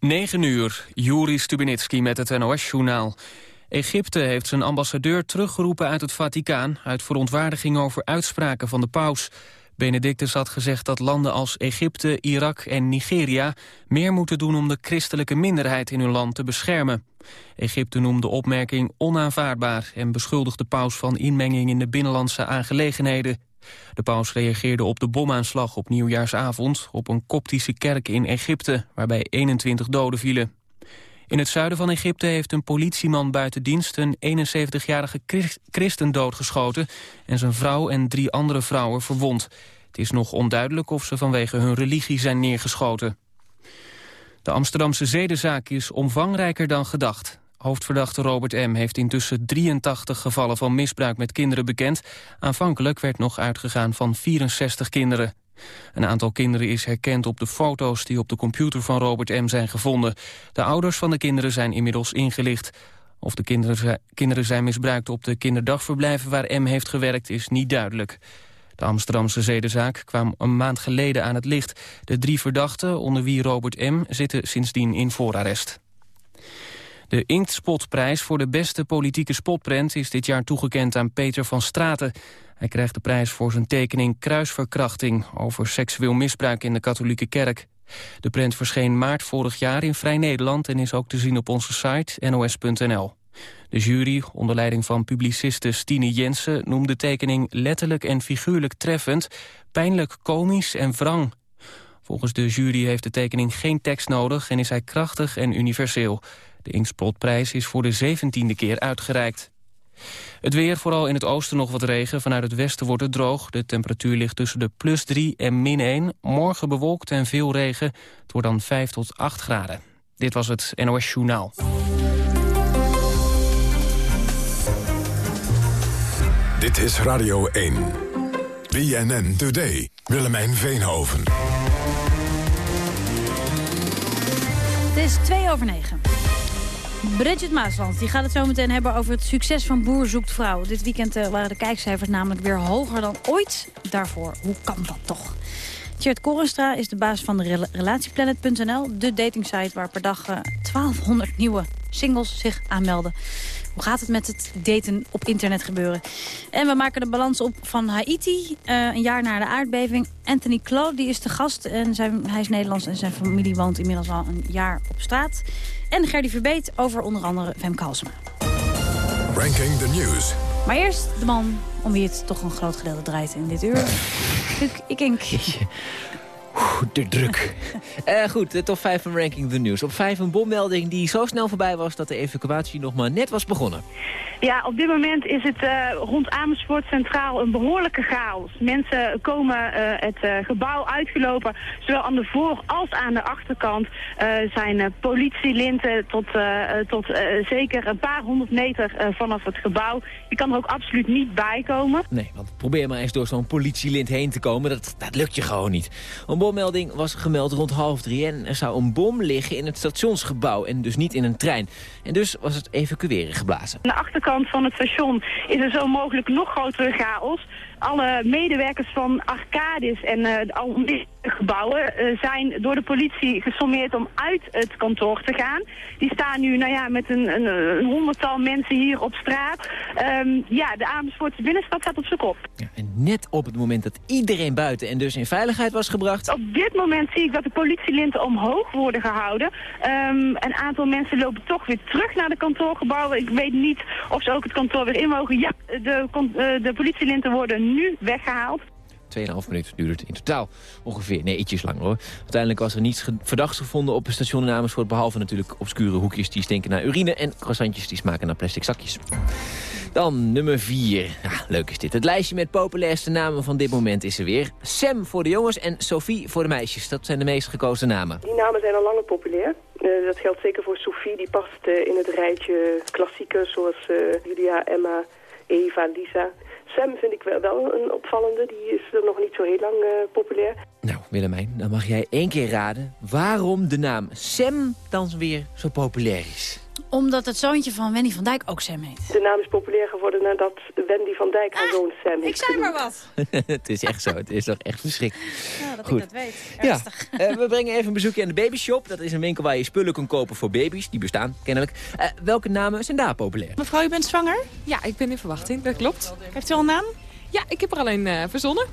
9 uur, Juri Stubenitski met het NOS-journaal. Egypte heeft zijn ambassadeur teruggeroepen uit het Vaticaan... uit verontwaardiging over uitspraken van de paus. Benedictus had gezegd dat landen als Egypte, Irak en Nigeria... meer moeten doen om de christelijke minderheid in hun land te beschermen. Egypte noemde de opmerking onaanvaardbaar... en beschuldigde de paus van inmenging in de binnenlandse aangelegenheden. De paus reageerde op de bomaanslag op nieuwjaarsavond... op een koptische kerk in Egypte, waarbij 21 doden vielen. In het zuiden van Egypte heeft een politieman buiten dienst... een 71-jarige christen doodgeschoten... en zijn vrouw en drie andere vrouwen verwond. Het is nog onduidelijk of ze vanwege hun religie zijn neergeschoten. De Amsterdamse zedenzaak is omvangrijker dan gedacht. Hoofdverdachte Robert M. heeft intussen 83 gevallen van misbruik met kinderen bekend. Aanvankelijk werd nog uitgegaan van 64 kinderen. Een aantal kinderen is herkend op de foto's die op de computer van Robert M. zijn gevonden. De ouders van de kinderen zijn inmiddels ingelicht. Of de kinderen, kinderen zijn misbruikt op de kinderdagverblijven waar M. heeft gewerkt is niet duidelijk. De Amsterdamse zedenzaak kwam een maand geleden aan het licht. De drie verdachten, onder wie Robert M., zitten sindsdien in voorarrest. De Inktspotprijs voor de beste politieke spotprent is dit jaar toegekend aan Peter van Straten. Hij krijgt de prijs voor zijn tekening Kruisverkrachting over seksueel misbruik in de katholieke kerk. De prent verscheen maart vorig jaar in Vrij Nederland en is ook te zien op onze site nos.nl. De jury, onder leiding van publiciste Stine Jensen, noemde de tekening letterlijk en figuurlijk treffend, pijnlijk komisch en wrang. Volgens de jury heeft de tekening geen tekst nodig en is hij krachtig en universeel. De Inkspotprijs is voor de zeventiende keer uitgereikt. Het weer, vooral in het oosten nog wat regen. Vanuit het westen wordt het droog. De temperatuur ligt tussen de plus 3 en min 1. Morgen bewolkt en veel regen. Het wordt dan 5 tot 8 graden. Dit was het NOS Journaal. Dit is Radio 1. BNN Today. Willemijn Veenhoven. Het is 2 over 9. Bridget Maasland die gaat het zo meteen hebben over het succes van Boer Zoekt Vrouw. Dit weekend uh, waren de kijkcijfers namelijk weer hoger dan ooit. Daarvoor, hoe kan dat toch? Tjert Korenstra is de baas van Relatieplanet.nl, de datingsite waar per dag uh, eh, 1200 nieuwe singles zich aanmelden. Hoe gaat het met het daten op internet gebeuren? En we maken de balans op van Haiti, uh, een jaar na de aardbeving. Anthony Claude die is de gast en zijn, hij is Nederlands en zijn familie woont inmiddels al een jaar op straat. En Gerdy Verbeet over onder andere Femke Halsema. Ranking the News. Maar eerst de man om wie het toch een groot gedeelte draait in dit uur. Ik, ik denk... de druk. uh, goed, de top 5 van Ranking the News. Op 5 een bommelding die zo snel voorbij was... dat de evacuatie nog maar net was begonnen. Ja, op dit moment is het uh, rond Amersfoort Centraal een behoorlijke chaos. Mensen komen uh, het uh, gebouw uitgelopen. Zowel aan de voor- als aan de achterkant zijn politielinten tot, tot zeker een paar honderd meter vanaf het gebouw. Je kan er ook absoluut niet bij komen. Nee, want probeer maar eens door zo'n politielint heen te komen. Dat, dat lukt je gewoon niet. Een bommelding was gemeld rond half drie en er zou een bom liggen in het stationsgebouw en dus niet in een trein. En dus was het evacueren geblazen. Aan de achterkant van het station is er zo mogelijk nog grotere chaos alle medewerkers van Arcadis en uh, al gebouwen uh, zijn door de politie gesommeerd om uit het kantoor te gaan. Die staan nu nou ja, met een, een, een honderdtal mensen hier op straat. Um, ja, de Amersfoortse binnenstad staat op zijn kop. Ja, en net op het moment dat iedereen buiten en dus in veiligheid was gebracht... Op dit moment zie ik dat de politielinten omhoog worden gehouden. Um, een aantal mensen lopen toch weer terug naar de kantoorgebouwen. Ik weet niet of ze ook het kantoor weer in mogen. Ja, de, uh, de politielinten worden nu weggehaald. 2,5 minuten duurde het in totaal ongeveer. Nee, ietsjes langer hoor. Uiteindelijk was er niets verdachts gevonden op het station in Amersfoort... behalve natuurlijk obscure hoekjes die stinken naar urine... en croissantjes die smaken naar plastic zakjes. Dan nummer 4. leuk is dit. Het lijstje met populairste namen van dit moment is er weer. Sam voor de jongens en Sophie voor de meisjes. Dat zijn de meest gekozen namen. Die namen zijn al langer populair. Uh, dat geldt zeker voor Sophie. Die past uh, in het rijtje klassiekers zoals uh, Julia, Emma, Eva, Lisa... Sam vind ik wel, een opvallende. Die is er nog niet zo heel lang uh, populair. Nou, Willemijn, dan mag jij één keer raden... waarom de naam Sam dan weer zo populair is. Omdat het zoontje van Wendy van Dijk ook Sam heet. De naam is populair geworden nadat Wendy van Dijk haar Ah, zoon Sam heeft Ik zei maar wat. het is echt zo. Het is toch echt verschrikkelijk. Ja, dat Goed. ik dat weet. Ja, eh, we brengen even een bezoekje aan de babyshop. Dat is een winkel waar je spullen kan kopen voor baby's. Die bestaan, kennelijk. Eh, welke namen zijn daar populair? Mevrouw, u bent zwanger? Ja, ik ben in verwachting, dat klopt. Heeft u al een naam? Ja, ik heb er alleen eh, verzonnen.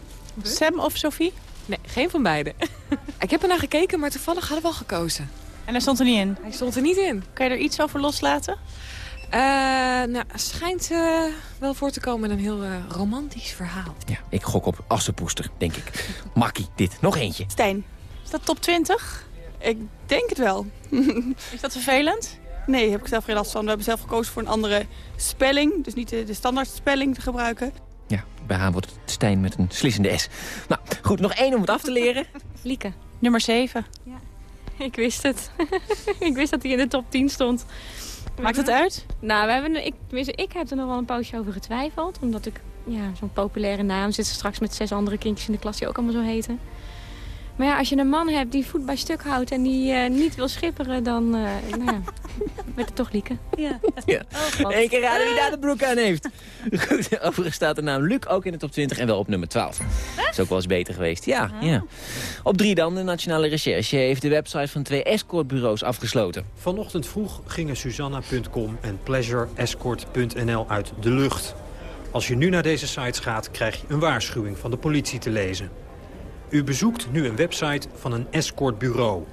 Sam of Sophie? Nee, geen van beide. ik heb er naar gekeken, maar toevallig hadden we al gekozen. En hij stond er niet in. Hij stond er niet in. Kan je er iets over loslaten? Eh, nou, schijnt eh, wel voor te komen een heel eh, romantisch verhaal. Ja, ik gok op Assenpoester, denk ik. Makkie, dit. Nog eentje. Stijn, is dat top 20? Ik denk het wel. Is dat vervelend? Nee, heb ik zelf geen last van. We hebben zelf gekozen voor een andere spelling. Dus niet de, de standaard spelling te gebruiken. Ja, bij haar wordt het Stijn met een slissende S. Nou, goed, nog één om het af te leren. Lieke. Nummer 7. Ik wist het. ik wist dat hij in de top 10 stond. Maakt het uit? Nou, we hebben, ik, ik heb er nog wel een poosje over getwijfeld. Omdat ik ja, zo'n populaire naam zit straks met zes andere kindjes in de klas die ook allemaal zo heten. Maar ja, als je een man hebt die voet bij stuk houdt en die eh, niet wil schipperen, dan eh nou ja, werd het toch Lieke. Ja. Ja. God. Eén keer raden wie daar de broek aan heeft. Goed, overigens staat de naam Luc ook in de top 20 en wel op nummer 12. Is ook wel eens beter geweest. Ja, ja. Op drie dan, de Nationale Recherche heeft de website van twee escortbureaus afgesloten. Vanochtend vroeg gingen Susanna.com en pleasureescort.nl uit de lucht. Als je nu naar deze sites gaat, krijg je een waarschuwing van de politie te lezen. U bezoekt nu een website van een escortbureau.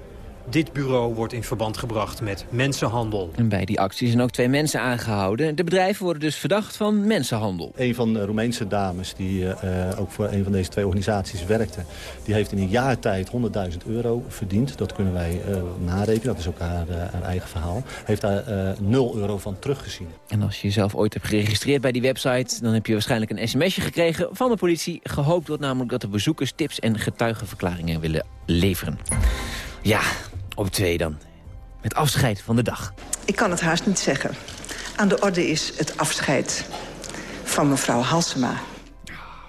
Dit bureau wordt in verband gebracht met mensenhandel. En bij die actie zijn ook twee mensen aangehouden. De bedrijven worden dus verdacht van mensenhandel. Een van de Roemeense dames die eh, ook voor een van deze twee organisaties werkte... die heeft in een jaar tijd 100.000 euro verdiend. Dat kunnen wij eh, narekenen, dat is ook haar, eh, haar eigen verhaal. Heeft daar eh 0 euro van teruggezien. En als je jezelf ooit hebt geregistreerd bij die website... dan heb je waarschijnlijk een sms'je gekregen van de politie. Gehoopt wordt namelijk dat de bezoekers tips en getuigenverklaringen willen leveren. Ja, op twee dan. Het afscheid van de dag. Ik kan het haast niet zeggen. Aan de orde is het afscheid van mevrouw Halsema.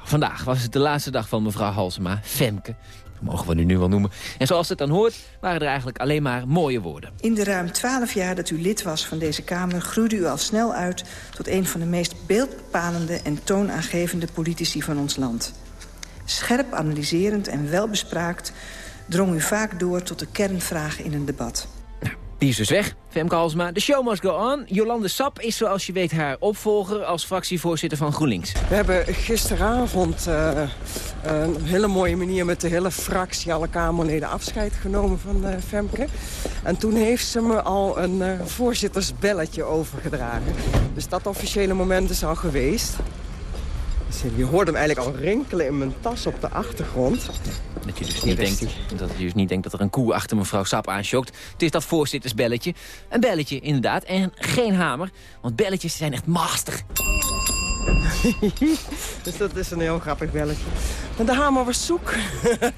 Vandaag was het de laatste dag van mevrouw Halsema, Femke. Mogen we nu nu wel noemen. En zoals het dan hoort, waren er eigenlijk alleen maar mooie woorden. In de ruim twaalf jaar dat u lid was van deze Kamer... groeide u al snel uit tot een van de meest beeldbepalende... en toonaangevende politici van ons land. Scherp analyserend en welbespraakt drong u vaak door tot de kernvragen in een debat. Die is dus weg, Femke Halsema. De show must go on. Jolande Sap is zoals je weet haar opvolger als fractievoorzitter van GroenLinks. We hebben gisteravond uh, een hele mooie manier met de hele fractie, alle Kamerleden afscheid genomen van uh, Femke. En toen heeft ze me al een uh, voorzittersbelletje overgedragen. Dus dat officiële moment is al geweest. Je hoort hem eigenlijk al rinkelen in mijn tas op de achtergrond. Dat je dus niet, denkt, dat je dus niet denkt dat er een koe achter mevrouw Sap aanschokt. Het is dat voorzittersbelletje. Een belletje, inderdaad. En geen hamer. Want belletjes zijn echt master. dus dat is een heel grappig belletje. En de hamer was zoek.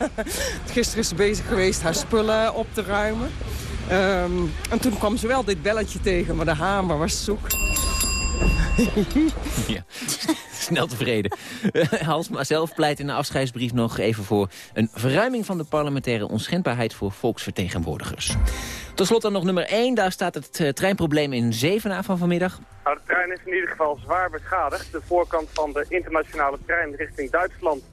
Gisteren is ze bezig geweest haar spullen op te ruimen. Um, en toen kwam ze wel dit belletje tegen, maar de hamer was zoek. ja, snel tevreden. Halsma zelf pleit in de afscheidsbrief nog even voor... een verruiming van de parlementaire onschendbaarheid voor volksvertegenwoordigers. Tot slot dan nog nummer 1. Daar staat het uh, treinprobleem in Zevenaar van vanmiddag. Nou, de trein is in ieder geval zwaar beschadigd. De voorkant van de internationale trein richting Duitsland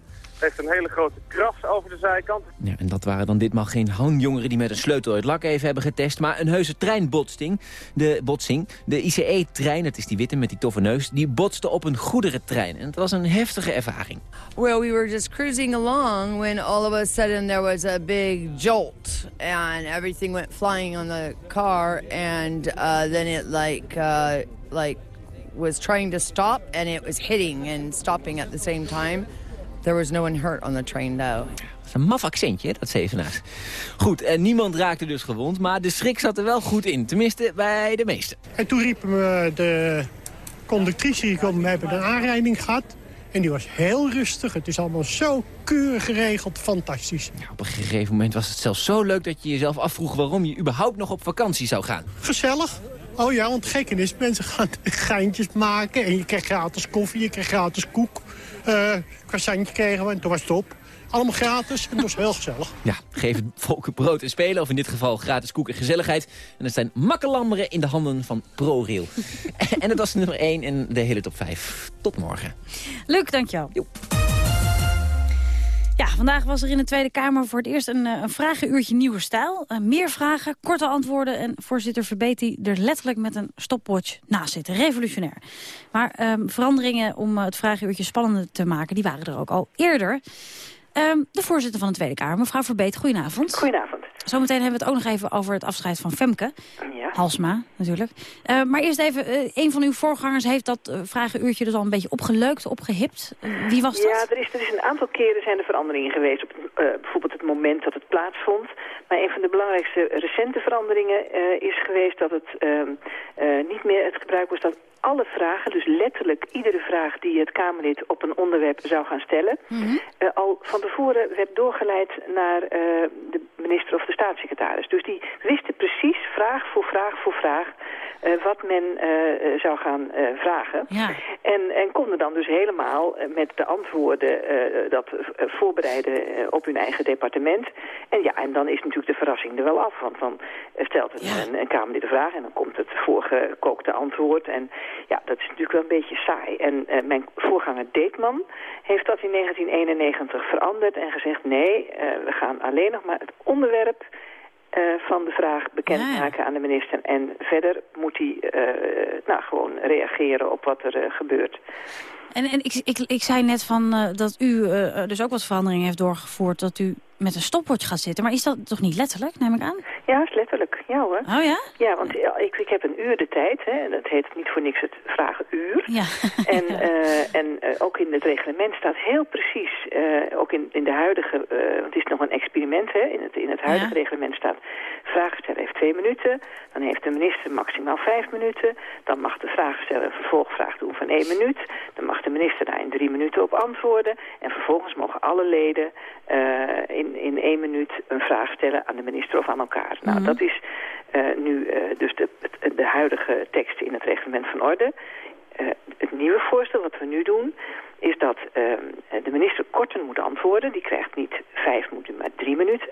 heeft een hele grote kras over de zijkant. Ja, en dat waren dan ditmaal geen hangjongeren die met een sleutel het lak even hebben getest... maar een heuse treinbotsing. De botsing, de ICE-trein, het is die witte met die toffe neus... die botste op een goederentrein. En het was een heftige ervaring. Well, we were just cruising along when all of a sudden there was a big jolt... and everything went flying on the car, and uh, then it like... Uh, like was trying to stop and it was hitting and stopping at the same time. There was no one hurt on the train, though. Dat is een maf accentje, dat Zevenaars. Goed, en niemand raakte dus gewond, maar de schrik zat er wel goed in. Tenminste, bij de meesten. En toen riepen we de conductrice, die kwam, we hebben een aanrijding gehad. En die was heel rustig. Het is allemaal zo keurig geregeld. Fantastisch. Ja, op een gegeven moment was het zelfs zo leuk dat je jezelf afvroeg... waarom je überhaupt nog op vakantie zou gaan. Gezellig. Oh ja, want gekken is, mensen gaan geintjes maken. En je krijgt gratis koffie, je krijgt gratis koek. Uh, croissantje kregen we en toen was het op. Allemaal gratis en dat is heel gezellig. Ja, geef het volk brood en spelen, of in dit geval gratis koek en gezelligheid. En dat zijn makkelammeren in de handen van ProRail. en dat was nummer 1 en de hele top 5. Tot morgen. Luc, dankjewel. Ja, vandaag was er in de Tweede Kamer voor het eerst een, eh, een vragenuurtje nieuwe stijl. Uh, meer vragen, korte antwoorden en voorzitter Verbeti er letterlijk met een stopwatch naast zitten. Revolutionair. Maar um, veranderingen om uh, het vragenuurtje spannender te maken, die waren er ook al eerder. Um, de voorzitter van de Tweede Kamer, mevrouw Verbeet, goedenavond. Goedenavond. Zometeen hebben we het ook nog even over het afscheid van Femke. Ja. Halsma, natuurlijk. Uh, maar eerst even, uh, een van uw voorgangers heeft dat uh, vragenuurtje dus al een beetje opgeleukt, opgehipt. wie was dat? Ja, er is, er is een aantal keren zijn er veranderingen geweest. Op bijvoorbeeld het moment dat het plaatsvond. Maar een van de belangrijkste recente veranderingen is geweest dat het ehm, niet meer het gebruik was dat alle vragen, dus letterlijk iedere vraag die het Kamerlid op een onderwerp zou gaan stellen, mm -hmm. uh, al van tevoren werd doorgeleid naar uh, de minister of de staatssecretaris. Dus die wisten precies, vraag voor vraag voor vraag, wat men zou gaan vragen. Ja. En, en konden dan dus helemaal met de antwoorden dat voorbereiden op hun eigen departement. En ja, en dan is natuurlijk de verrassing er wel af, want dan stelt een, Ja. een, een Kamerlid de vraag en dan komt het voorgekookte antwoord. En ja, dat is natuurlijk wel een beetje saai. En uh, mijn voorganger Deetman heeft dat in 1991 veranderd en gezegd... nee, uh, we gaan alleen nog maar het onderwerp van de vraag bekendmaken Ja. aan de minister. En verder moet hij nou, gewoon reageren op wat er gebeurt. En, en ik, ik, ik zei net van, uh, dat u uh, dus ook wat veranderingen heeft doorgevoerd... dat u met een stopwatch gaat zitten. Maar is dat toch niet letterlijk, neem ik aan? Ja, letterlijk. Ja hoor. Oh ja? Ja, want ik, ik heb een uur de tijd. Hè, en dat heet niet voor niks het vragenuur. Ja. En, uh, en uh, ook in het reglement staat heel precies, uh, ook in, in de huidige, want het is nog een experiment, hè, in, het, in het huidige ja. reglement staat, vragensteller heeft twee minuten, dan heeft de minister maximaal vijf minuten, dan mag de vragensteller een vervolgvraag doen van één minuut, dan mag de minister daar in drie minuten op antwoorden en vervolgens mogen alle leden in, in één minuut een vraag stellen aan de minister of aan elkaar. Nou, Mhm. dat is nu dus de, de huidige tekst in het reglement van orde. Uh, het nieuwe voorstel wat we nu doen is dat uh, de minister korter moet antwoorden. Die krijgt niet vijf minuten, maar drie minuten.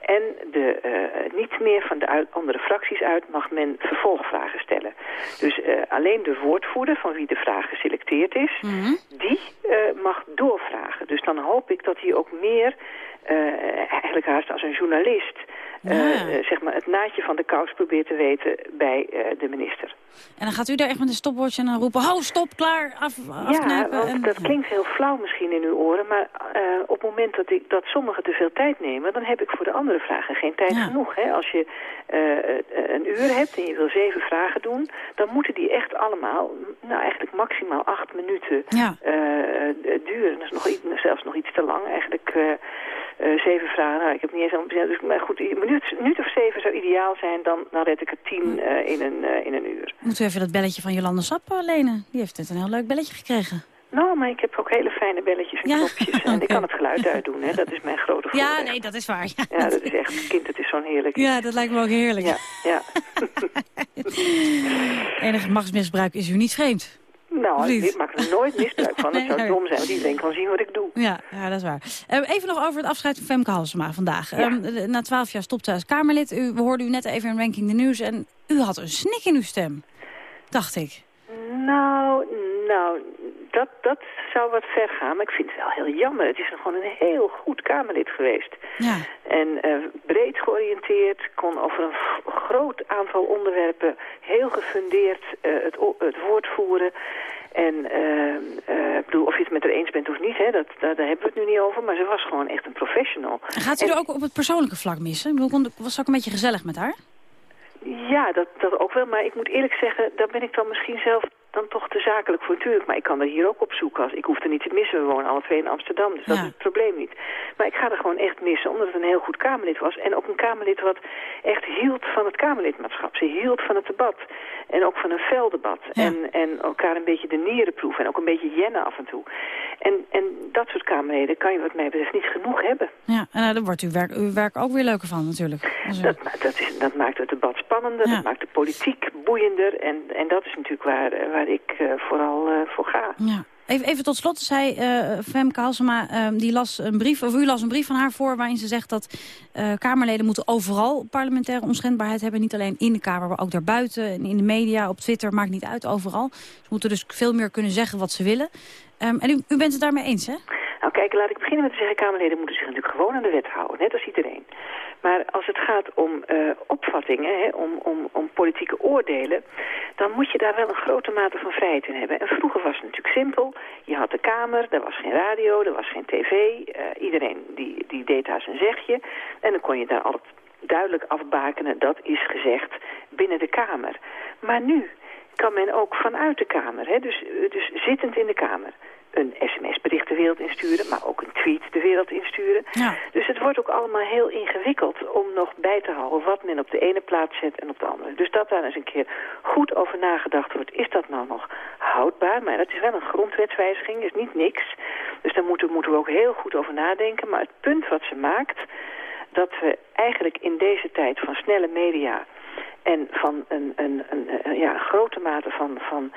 En de, uh, niet meer van de uit, andere fracties uit mag men vervolgvragen stellen. Dus alleen de woordvoerder van wie de vraag geselecteerd is, Mhm. mm -hmm. die mag doorvragen. Dus dan hoop ik dat hij ook meer, eigenlijk haast als een journalist... Ja. Uh, zeg maar het naadje van de kous probeert te weten bij uh, de minister. En dan gaat u daar echt met een stopwatch en dan roepen... ho, stop, klaar, af, afknijpen. Ja, en... dat klinkt heel flauw misschien in uw oren... maar uh, op het moment dat, ik, dat sommigen te veel tijd nemen... dan heb ik voor de andere vragen geen tijd Ja. genoeg. Hè? Als je een uur hebt en je wil zeven vragen doen... dan moeten die echt allemaal, nou eigenlijk maximaal acht minuten Ja. duren. Dat is nog, iets- zelfs nog iets te lang eigenlijk... Uh, zeven vragen, nou, ik heb niet eens aan dus, maar goed, een minuut, minuut of zeven zou ideaal zijn, dan, dan red ik er tien uh, in, een, uh, in een uur. Moet u even dat belletje van Jolande Sap lenen? Die heeft net een heel leuk belletje gekregen. Nou, maar ik heb ook hele fijne belletjes en Ja, knopjes. En ik kan het geluid uitdoen, hè. dat is mijn grote voordeel. Ja, nee, dat is waar. Ja, Ja, dat is echt, kind, het is zo'n heerlijk. Ja, dat lijkt me ook heerlijk. Ja, ja. Enig machtsmisbruik is u niet vreemd. Nou, ik maak er nooit misbruik van. Het zou dom zijn, want iedereen kan zien wat ik doe. Ja, ja dat is waar. Eh, even nog over het afscheid van Femke Halsema vandaag. Ja. Ehm, na twaalf jaar stopt zij als Kamerlid. U, we hoorden u net even in Ranking the News. En u had een snik in uw stem. Dacht ik. Nou, nou, dat, dat zou wat ver gaan. Maar ik vind het wel heel jammer. Het is gewoon een heel goed Kamerlid geweest. Ja. En eh, breed georiënteerd, kon over een groot aantal onderwerpen heel gefundeerd eh, het, het woord voeren. En eh, ik bedoel, of je het met haar eens bent of niet, hè, dat, daar, daar hebben we het nu niet over. Maar ze was gewoon echt een professional. Gaat u er ook op het persoonlijke vlak missen? Ik bedoel, was ook een beetje gezellig met haar? Ja, dat, dat ook wel. Maar ik moet eerlijk zeggen, daar ben ik dan misschien zelf dan toch te zakelijk voor. Natuurlijk, maar ik kan er hier ook op zoeken. Als, ik hoef er niet te missen. We wonen alle twee in Amsterdam, dus dat is het probleem niet. Maar ik ga er gewoon echt missen, omdat het een heel goed Kamerlid was. En ook een Kamerlid wat echt hield van het Kamerlidmaatschap. Ze hield van het debat. En ook van een fel debat. Ja. En, en elkaar een beetje de nieren proeven. En ook een beetje jennen af en toe. En, en dat soort Kamerleden kan je wat mij betreft niet genoeg hebben. Ja, en uh, daar wordt uw werk, uw werk ook weer leuker van natuurlijk. Als u- Dat, dat, is, dat maakt het debat spannender, Ja. dat maakt de politiek boeiender. En, en dat is natuurlijk waar, eh, waar ik eh, vooral eh, voor ga. Ja. Even, even tot slot zei uh, Femke Halsema, uh, die las een brief, of u las een brief van haar voor... waarin ze zegt dat uh, Kamerleden moeten overal parlementaire onschendbaarheid hebben. Niet alleen in de Kamer, maar ook daarbuiten. En in de media, op Twitter, maakt niet uit, overal. Ze moeten dus veel meer kunnen zeggen wat ze willen. Um, en u, u bent het daarmee eens, hè? Nou kijk, laat ik beginnen met te zeggen... Kamerleden moeten zich natuurlijk gewoon aan de wet houden, net als iedereen. Maar als het gaat om uh, opvattingen, hè, om, om, om politieke oordelen... dan moet je daar wel een grote mate van vrijheid in hebben. En vroeger was het natuurlijk simpel. Je had de Kamer, er was geen radio, er was geen tv. Uh, iedereen die, die deed daar zijn zegje. En dan kon je daar altijd duidelijk afbakenen... dat is gezegd binnen de Kamer. Maar nu kan men ook vanuit de Kamer, hè, dus, dus zittend in de Kamer een sms-bericht de wereld insturen, maar ook een tweet de wereld insturen. Ja. Dus het wordt ook allemaal heel ingewikkeld om nog bij te houden wat men op de ene plaats zet en op de andere. Dus dat daar eens een keer goed over nagedacht wordt, is dat nou nog houdbaar? Maar dat is wel een grondwetswijziging, is niet niks. Dus daar moeten, moeten we ook heel goed over nadenken. Maar het punt wat ze maakt, dat we eigenlijk in deze tijd van snelle media en van een, een, een, een ja, grote mate van, van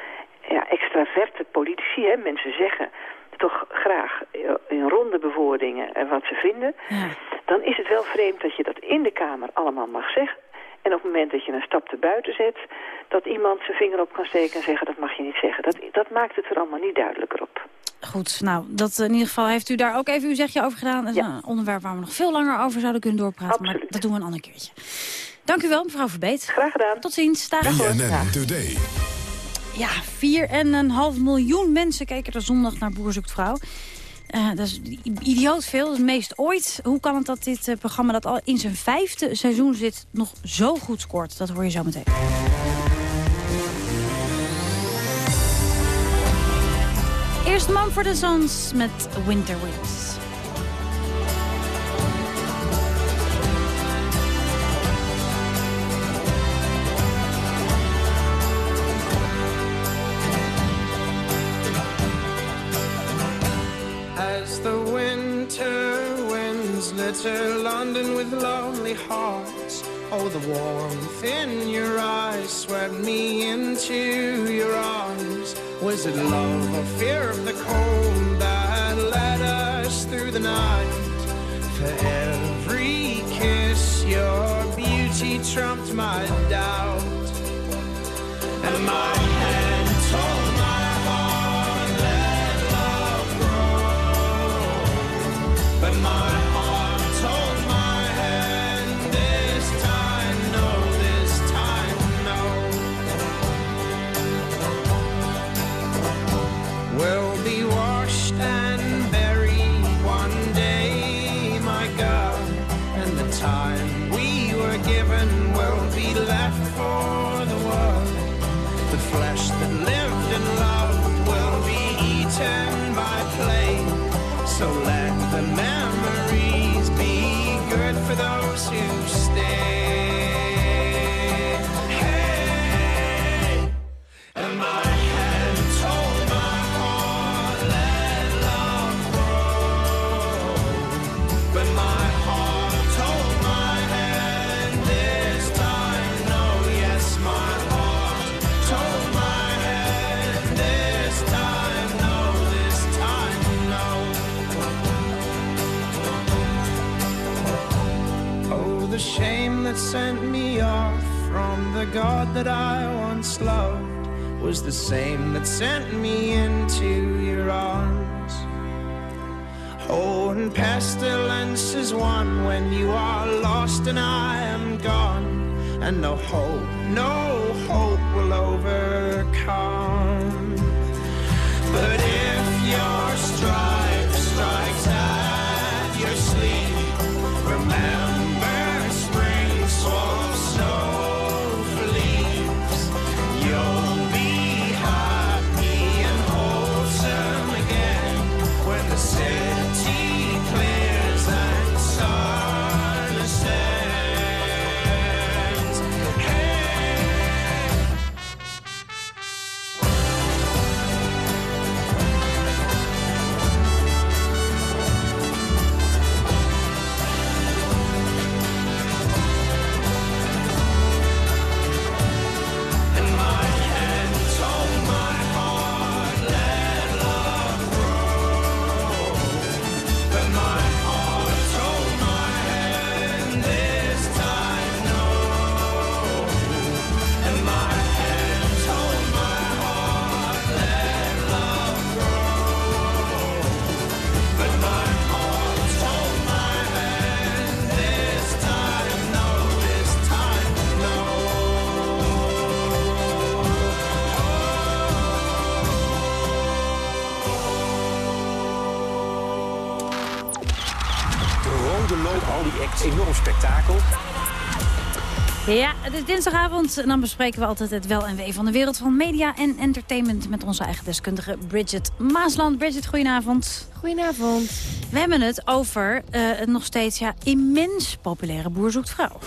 ja, extraverte politici. Hè. Mensen zeggen toch graag in ronde bewoordingen wat ze vinden. Ja. Dan is het wel vreemd dat je dat in de Kamer allemaal mag zeggen. En op het moment dat je een stap te buiten zet... dat iemand zijn vinger op kan steken en zeggen dat mag je niet zeggen. Dat, dat maakt het er allemaal niet duidelijker op. Goed, nou, dat in ieder geval heeft u daar ook even uw zegje over gedaan. Dat is een onderwerp waar we nog veel langer over zouden kunnen doorpraten. Absoluut. Maar dat doen we een ander keertje. Dank u wel, mevrouw Verbeet. Graag gedaan. Tot ziens. Dag. BNN Today. Ja, 4,5 miljoen mensen keken er zondag naar Boer zoekt vrouw. Uh, dat is idioot veel, het meest ooit. Hoe kan het dat dit uh, programma dat al in zijn vijfde seizoen zit... nog zo goed scoort? Dat hoor je zo meteen. Eerst Man voor de Sons met Winter Winds. Glitter London with lonely hearts. Oh, the warmth in your eyes swept me into your arms. Was it love or fear of the cold that led us through the night? For every kiss, your beauty trumped my doubt. And my that I once loved was the same that sent me into your arms. Oh, and pestilence is one when you are lost and I am gone, and no hope, no hope will overcome. Ja, het is dinsdagavond en dan bespreken we altijd het wel en wee van de wereld van media en entertainment met onze eigen deskundige Bridget Maasland. Bridget, goedenavond. Goedenavond. We hebben het over uh, het nog steeds ja, immens populaire Boer zoekt vrouw.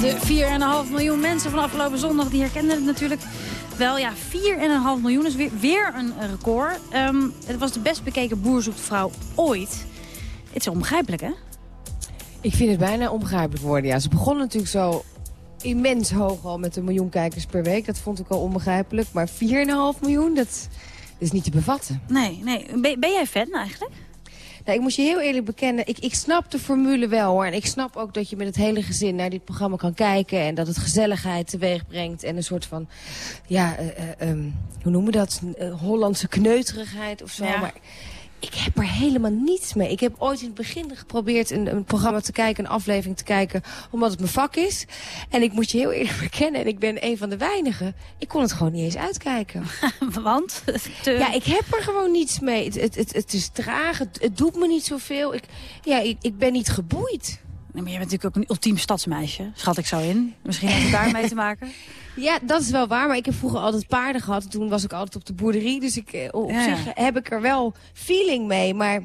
De 4,5 miljoen mensen van afgelopen zondag die herkenden het natuurlijk wel. Ja, 4,5 miljoen is weer, weer een record. Um, het was de best bekeken Boer zoekt vrouw ooit. Het is onbegrijpelijk, hè? Ik vind het bijna onbegrijpelijk worden, ja. Ze begonnen natuurlijk zo immens hoog al met een miljoen kijkers per week. Dat vond ik al onbegrijpelijk. Maar 4,5 miljoen, dat is niet te bevatten. Nee, nee. Ben, ben jij fan eigenlijk? Nou, ik moet je heel eerlijk bekennen, ik, ik snap de formule wel hoor. En ik snap ook dat je met het hele gezin naar dit programma kan kijken... en dat het gezelligheid teweeg brengt en een soort van... ja, uh, uh, um, hoe noemen we dat? Uh, Hollandse kneuterigheid of zo. Ja. Maar ik heb er helemaal niets mee. Ik heb ooit in het begin geprobeerd een, een, programma te kijken, een aflevering te kijken, omdat het mijn vak is. En ik moet je heel eerlijk bekennen, en ik ben een van de weinigen, ik kon het gewoon niet eens uitkijken. Want? Te... Ja, ik heb er gewoon niets mee. Het, het, het, het is traag, het, het, doet me niet zoveel. Ik, ja, ik, ik ben niet geboeid. Nee, maar je bent natuurlijk ook een ultiem stadsmeisje, schat ik zo in. Misschien heeft het daarmee te maken. Ja, dat is wel waar. Maar ik heb vroeger altijd paarden gehad. Toen was ik altijd op de boerderie. Dus ik, op ja. zich heb ik er wel feeling mee. Maar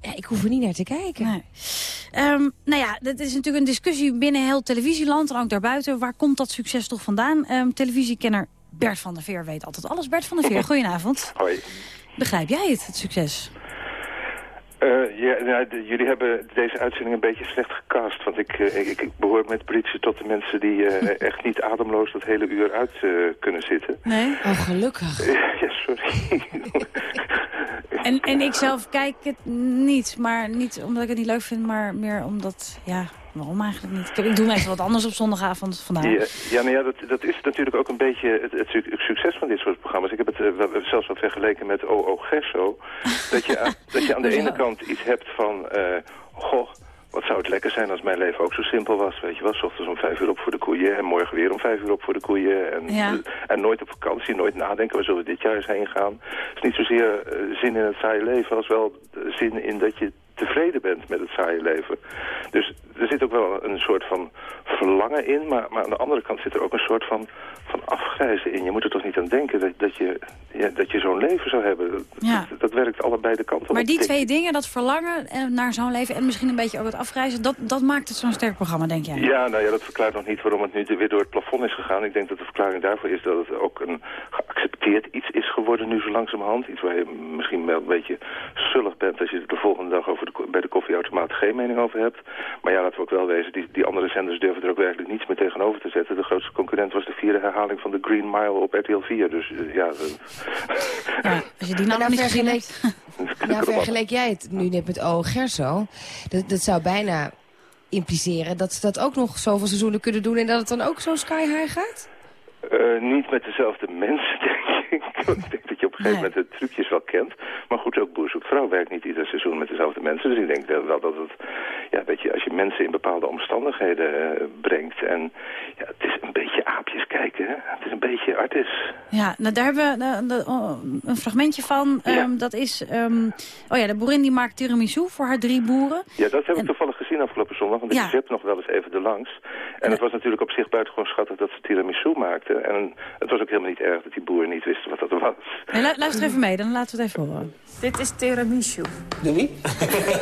ja, ik hoef er niet naar te kijken. Nee. Um, nou ja, dat is natuurlijk een discussie binnen heel televisieland. En ook daarbuiten. Waar komt dat succes toch vandaan? Um, televisiekenner Bert van der Veer weet altijd alles. Bert van der Veer, goedenavond. Hoi. Begrijp jij het, het succes? Uh, ja, nou, jullie hebben deze uitzending een beetje slecht gecast. Want ik, uh, ik, ik, behoor met Britse tot de mensen die uh, echt niet ademloos dat hele uur uit kunnen zitten. Nee? Oh, gelukkig. ja, sorry. en, en ik zelf kijk het niet. Maar niet omdat ik het niet leuk vind, maar meer omdat... ja. Waarom eigenlijk niet? Ik, doe meestal wat anders op zondagavond vandaag. Ja, ja, nou ja dat, dat is natuurlijk ook een beetje het, het, succes van dit soort programma's. Ik heb het uh, zelfs wel vergeleken met O.O. Gesso. dat, je aan, dat je aan de ene kant iets hebt van... Uh, goh, wat zou het lekker zijn als mijn leven ook zo simpel was, weet je wel. S ochtends om vijf uur op voor de koeien en morgen weer om vijf uur op voor de koeien. En, ja. en nooit op vakantie, nooit nadenken, waar zullen we dit jaar eens heen gaan. Het is niet zozeer uh, zin in het saaie leven als wel zin in dat je tevreden bent met het saaie leven. Dus er zit ook wel een soort van verlangen in, maar, maar aan de andere kant zit er ook een soort van, van afgrijzen in. Je moet er toch niet aan denken dat, dat je, ja, dat je zo'n leven zou hebben. Dat, ja. dat, dat, werkt allebei de kanten op. Maar die twee dingen, dat verlangen naar zo'n leven en misschien een beetje ook het afgrijzen, dat, dat maakt het zo'n sterk programma, denk jij? Ja, nou ja, dat verklaart nog niet waarom het nu weer door het plafond is gegaan. Ik denk dat de verklaring daarvoor is dat het ook een geaccepteerd iets is geworden nu zo langzamerhand. Iets waar je misschien wel een beetje zullig bent als je er de volgende dag over de, bij de koffieautomaat geen mening over hebt. Maar ja, laten we ook wel wezen, die, die andere zenders durven er ook werkelijk niets meer tegenover te zetten. De grootste concurrent was de vierde herhaling van de Green Mile op RTL 4. Dus uh, ja... ja, als je die nou, niet vergeleek, nou, vergeleek jij het nu net met O. Gerso. Dat, dat zou bijna impliceren dat ze dat ook nog zoveel seizoenen kunnen doen... en dat het dan ook zo sky high gaat? Uh, niet met dezelfde mensen, denk ik. denk dat je op een gegeven moment de trucjes wel kent. Maar goed, ook Boer zoekt vrouw werkt niet ieder seizoen met dezelfde mensen. Dus ik denk wel dat het, ja, weet je, als je mensen in bepaalde omstandigheden uh, brengt. En ja, het is een beetje aapjes kijken, hè? Het is een beetje artis. Ja, nou daar hebben we de, oh, een fragmentje van. Um, ja. Dat is, um, oh ja, de boerin die maakt tiramisu voor haar drie boeren. Ja, dat heb ik en... toevallig gezien afgelopen zondag. Want ik zip nog wel eens even erlangs. En het was natuurlijk op zich buitengewoon schattig dat ze tiramisu maakte. En het was ook helemaal niet erg dat die boer niet wist wat dat was. Nee, lu luister even mee, dan laten we het even horen. Dit is tiramisu. Doe niet?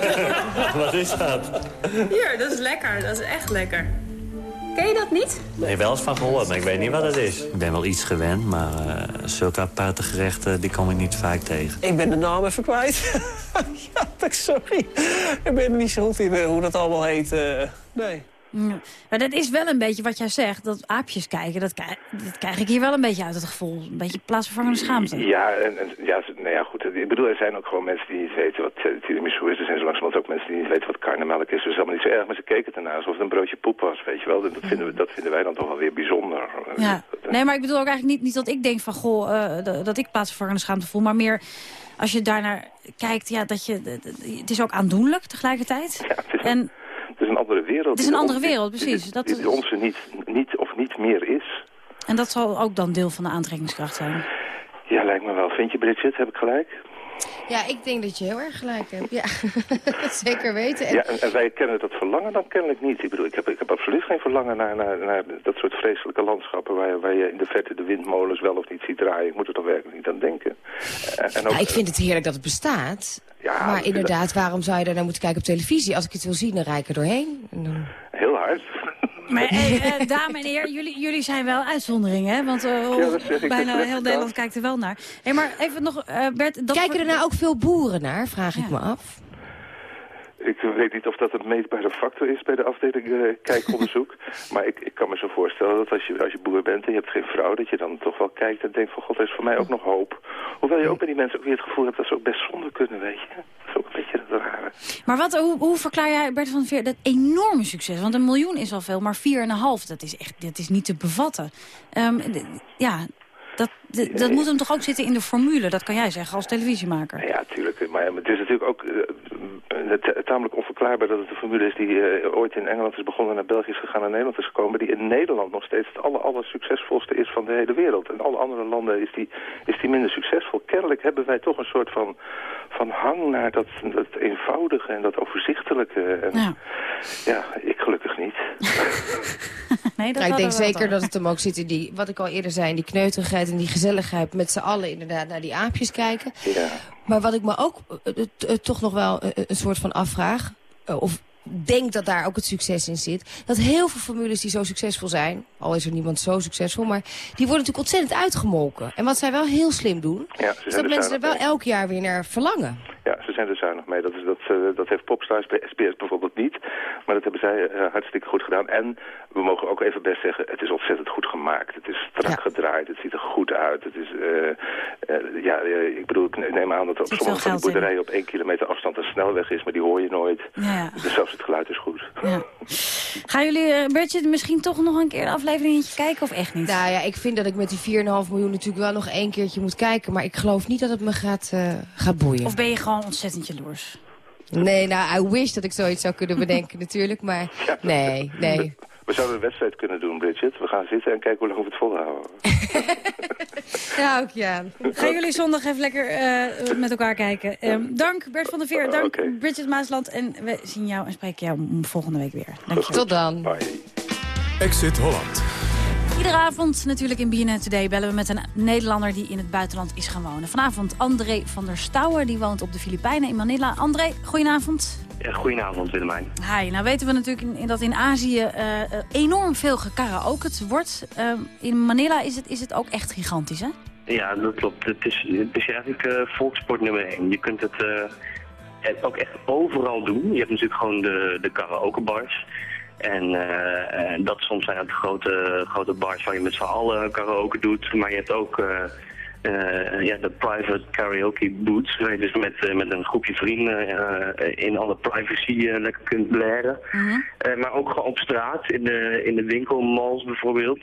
wat is dat? Hier, dat is lekker. Dat is echt lekker. Ken je dat niet? Nee, wel eens van gehoord, maar ik weet niet wat het is. Ik ben wel iets gewend, maar uh, zulke aparte gerechten die kom ik niet vaak tegen. Ik ben de naam even kwijt. ja, sorry. Ik ben er niet zo goed in hoe dat allemaal heet. Uh, nee. Ja. Maar dat is wel een beetje wat jij zegt, dat aapjes kijken, dat, krijg, dat krijg ik hier wel een beetje uit het gevoel. Een beetje plaatsvervangende schaamte. Ja, en, en, ja, nou ja, goed. Ik bedoel, er zijn ook gewoon mensen die niet weten wat tiramisu is. Er zijn zo langzamerhand ook mensen die niet weten wat karnemelk is. Dus dat is allemaal niet zo erg, maar ze keken ernaar alsof het een broodje poep was, weet je wel. Dat vinden, we, dat vinden wij dan toch wel weer bijzonder. Ja. Nee, maar ik bedoel ook eigenlijk niet, niet dat ik denk van, goh, uh, dat ik plaatsvervangende schaamte voel, maar meer als je daarnaar kijkt, ja, dat je, het is ook aandoenlijk tegelijkertijd. Ja, en, het is een andere wereld. Het is een andere wereld, precies. Die, die, die onze niet, niet of niet meer is. En dat zal ook dan deel van de aantrekkingskracht zijn? Ja, lijkt me wel. Vind je, Bridget? Heb ik gelijk? Ja, ik denk dat je heel erg gelijk hebt. Ja, zeker weten. En- Ja, en, en wij kennen dat verlangen dan kennelijk niet. Ik bedoel, ik heb, ik heb absoluut geen verlangen naar, naar, naar dat soort vreselijke landschappen... Waar je, waar je in de verte de windmolens wel of niet ziet draaien. Ik moet er toch werkelijk niet aan denken. En, en ook, Ja, ik vind het heerlijk dat het bestaat. Ja, maar inderdaad, waarom zou je daar naar moeten kijken op televisie? Als ik het wil zien, dan rijd ik er doorheen. En dan... Heel hard. Maar hey, eh, dames en heren, jullie, jullie zijn wel uitzonderingen, hè? Want eh, Ja, dat zeg ik, bijna heel Nederland kijkt er wel naar. Hey, maar even nog, eh, Bert... Dat Kijken er nou ook veel boeren naar, vraag ik me af. Ik weet niet of dat een meetbare factor is bij de afdeling eh, kijkonderzoek. maar ik, ik kan me zo voorstellen dat als je, als je boer bent en je hebt geen vrouw... dat je dan toch wel kijkt en denkt van god, er is voor mij ook nog hoop. Hoewel je ook bij die mensen ook weer het gevoel hebt dat ze ook best zonder kunnen, weet je. Dat is ook een beetje het rare. Maar wat, hoe, hoe verklaar jij, Bert van Veer, dat enorme succes? Want een miljoen is al veel, maar 4,5, dat is echt dat is niet te bevatten. Ehm, ja, dat, dat moet hem toch ook zitten in de formule, dat kan jij zeggen als televisiemaker. Ja, tuurlijk. Maar het is natuurlijk ook het- tamelijk onverklaarbaar dat het een formule is die eh, ooit in Engeland is begonnen, naar België is gegaan, naar Nederland is gekomen, die in Nederland nog steeds het aller, aller succesvolste is van de hele wereld. In alle andere landen is die, is die minder succesvol. Kennelijk hebben wij toch een soort van, van hang naar dat, dat eenvoudige en dat overzichtelijke. En, Ja. ja, ik gelukkig niet. Nee, dat Ja, ik denk zeker dat het hem ook zit in die, wat ik al eerder zei, in die kneuterigheid en die gezelligheid met z'n allen inderdaad naar die aapjes kijken. Ja. Maar wat ik me ook eh, eh, eh, toch nog wel een soort van afvraag, of denk dat daar ook het succes in zit, dat heel veel formules die zo succesvol zijn, al is er niemand zo succesvol, maar die worden natuurlijk ontzettend uitgemolken. En wat zij wel heel slim doen, Ja, ze is dat mensen er wel mee. elk jaar weer naar verlangen. Ja, ze zijn er zuinig mee. Dat, is, dat, eh, dat heeft Popstars bij SBS bijvoorbeeld niet. Maar dat hebben zij eh, hartstikke goed gedaan. En we mogen ook even best zeggen, het is ontzettend goed gemaakt. Het is strak gedraaid, het ziet er goed uit. Het is, eh, ja, ik bedoel, ik neem aan dat er op sommige van die boerderijen op één kilometer afstand een snelweg is, maar die hoor je nooit. Ja. Dus zelfs het geluid is goed. Gaan jullie, eh, Bertje, misschien toch nog een keer een afleveringetje kijken of echt niet? Nou ja, ik vind dat ik met die 4,5 miljoen natuurlijk wel nog één keertje moet kijken. Maar ik geloof niet dat het me gaat, eh, gaat boeien. Of ben je gewoon ontzettend jaloers? Nee, nou, I wish dat ik zoiets zou kunnen bedenken natuurlijk. Maar nee, nee. We zouden een wedstrijd kunnen doen, Bridget. We gaan zitten en kijken hoe lang we het volhouden. Ja, ook ja. Gaan jullie zondag even lekker eh, met elkaar kijken. Ehm, dank Bert van der Veer, dank Bridget Maasland. En we zien jou en spreken jou volgende week weer. Dank je. Tot dan. Exit Holland. Iedere avond natuurlijk in BNN Today bellen we met een Nederlander die in het buitenland is gaan wonen. Vanavond André van der Stouwen, die woont op de Filipijnen in Manila. André, goedenavond. Goedenavond, Willemijn. Hi, nou weten we natuurlijk in, in dat in Azië eh, eh, enorm veel gekaraokerd wordt. Ehm, in Manila is het, is het ook echt gigantisch, hè? Ja, dat klopt. Het is, het is eigenlijk eh, volksport nummer 1. Je kunt het, eh, het ook echt overal doen. Je hebt natuurlijk gewoon de, de karaokebars. En eh, eh, dat soms zijn het grote, grote bars waar je met z'n allen karaoke doet. Maar je hebt ook eh, ja, de private karaoke booths. Waar je dus met, eh, met een groepje vrienden eh, in alle privacy lekker kunt blaren. Eh, maar ook gewoon op straat, in de, in de winkelmalls bijvoorbeeld.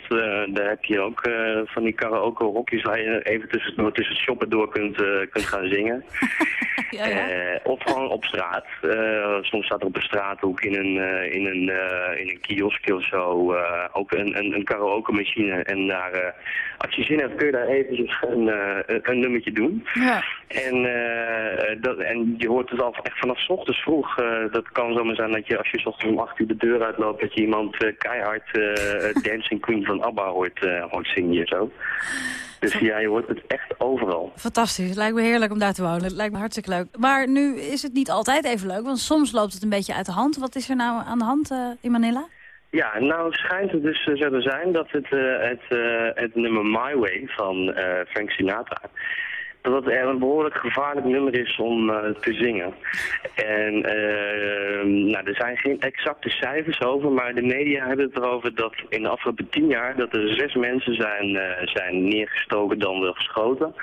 Daar heb je ook van die karaoke hokjes waar je even tussen, tussen shoppen door kunt, kunt gaan zingen. Eh, of gewoon op straat. Soms staat er op een straathoek in een, in een, in een kiosk of zo ook een, een, een karaoke machine. En daar, als je zin hebt kun je daar eventjes een, een nummertje doen. Ja. En, eh, dat, en je hoort het al echt vanaf 's ochtends vroeg. eh, dat kan zomaar zijn dat je als je 's ochtends om 8 uur de deur uitloopt... dat je iemand eh, keihard eh, Dancing Queen van ABBA hoort, eh, hoort zingen en zo. Dus ja, je hoort het echt overal. Fantastisch. Het lijkt me heerlijk om daar te wonen. Het lijkt me hartstikke leuk. Maar nu is het niet altijd even leuk, want soms loopt het een beetje uit de hand. Wat is er nou aan de hand eh, in Manila? Ja, nou schijnt het dus zo te zijn dat het, eh, het, eh, het nummer My Way van eh, Frank Sinatra... dat het een behoorlijk gevaarlijk nummer is om te zingen. En nou, er zijn geen exacte cijfers over, maar de media hebben het erover dat in de afgelopen tien jaar... dat er zes mensen zijn, zijn neergestoken dan wel geschoten...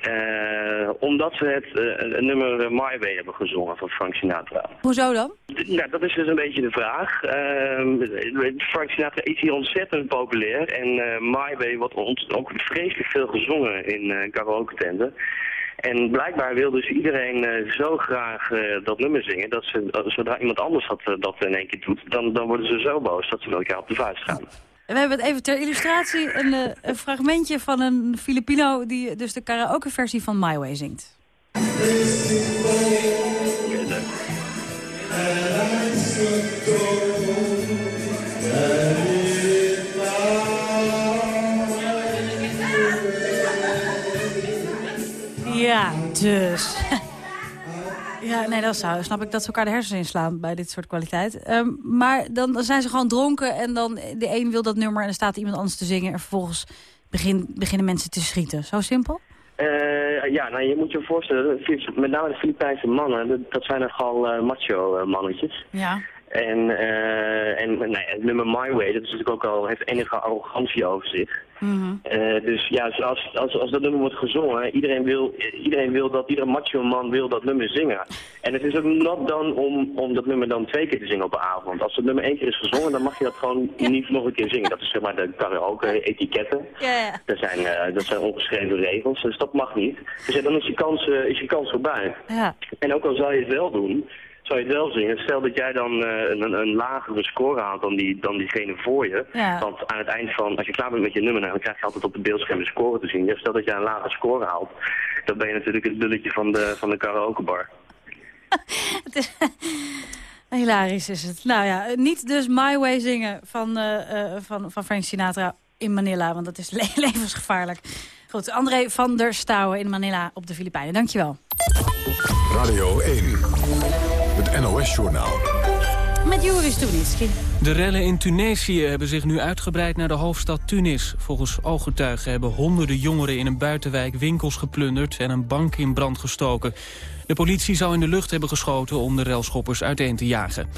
Eh, omdat ze het eh, nummer eh, My Way hebben gezongen van Frank Sinatra. Hoezo dan? Ja, dat is dus een beetje de vraag. Ehm, Frank Sinatra is hier ontzettend populair. En My Way wordt ook vreselijk veel gezongen in karaoke tenten. En blijkbaar wil dus iedereen zo graag dat nummer zingen... dat ze, zodra iemand anders dat, dat in één keer doet... Dan, dan worden ze zo boos dat ze met elkaar op de vuist gaan. We hebben het even ter illustratie een, eh, een fragmentje van een Filipino... die dus de karaoke-versie van My Way zingt. Ja, dus. Ja, nee, dat zou, snap ik dat ze elkaar de hersens inslaan bij dit soort kwaliteit. Ehm, maar dan zijn ze gewoon dronken en dan de een wil dat nummer... en dan staat iemand anders te zingen en vervolgens begin, beginnen mensen te schieten. Zo simpel? Eh, ja, nou je moet je voorstellen, met name de Filipijnse mannen, dat, dat zijn nogal uh, macho uh, mannetjes. Ja. En, uh, en nee, het nummer My Way, dat is natuurlijk ook al, heeft enige arrogantie over zich. Mm uh, dus ja, als, als, als dat nummer wordt gezongen, iedereen wil, iedereen wil dat, iedere macho man wil dat nummer zingen. En het is ook not dan om, om dat nummer dan twee keer te zingen op een avond. Als het nummer één keer is gezongen, dan mag je dat gewoon niet nog een keer zingen. Dat is zeg maar de karaoke-etiketten. Ja, ja. Dat zijn, uh, dat zijn ongeschreven regels, dus dat mag niet. Dus dan is je kans, is je kans voorbij. Ja. En ook al zou je het wel doen, zou je het wel zingen. Stel dat jij dan uh, een, een, lagere score haalt dan, die, dan diegene voor je. Ja. Want aan het eind van, als je klaar bent met je nummer, dan krijg je altijd op het beeldscherm de score te zien. Ja, stel dat jij een lage score haalt, dan ben je natuurlijk het dulletje van de, van de karaokebar. het is... Hilarisch is het. Nou ja, niet dus My Way zingen van, uh, uh, van, van Frank Sinatra in Manila, want dat is le levensgevaarlijk. Goed, André van der Stouwen in Manila op de Filipijnen. Dankjewel. Radio 1. Het NOS-journaal. Met Joris Stubenitski. De rellen in Tunesië hebben zich nu uitgebreid naar de hoofdstad Tunis. Volgens ooggetuigen hebben honderden jongeren in een buitenwijk winkels geplunderd... en een bank in brand gestoken. De politie zou in de lucht hebben geschoten om de relschoppers uiteen te jagen.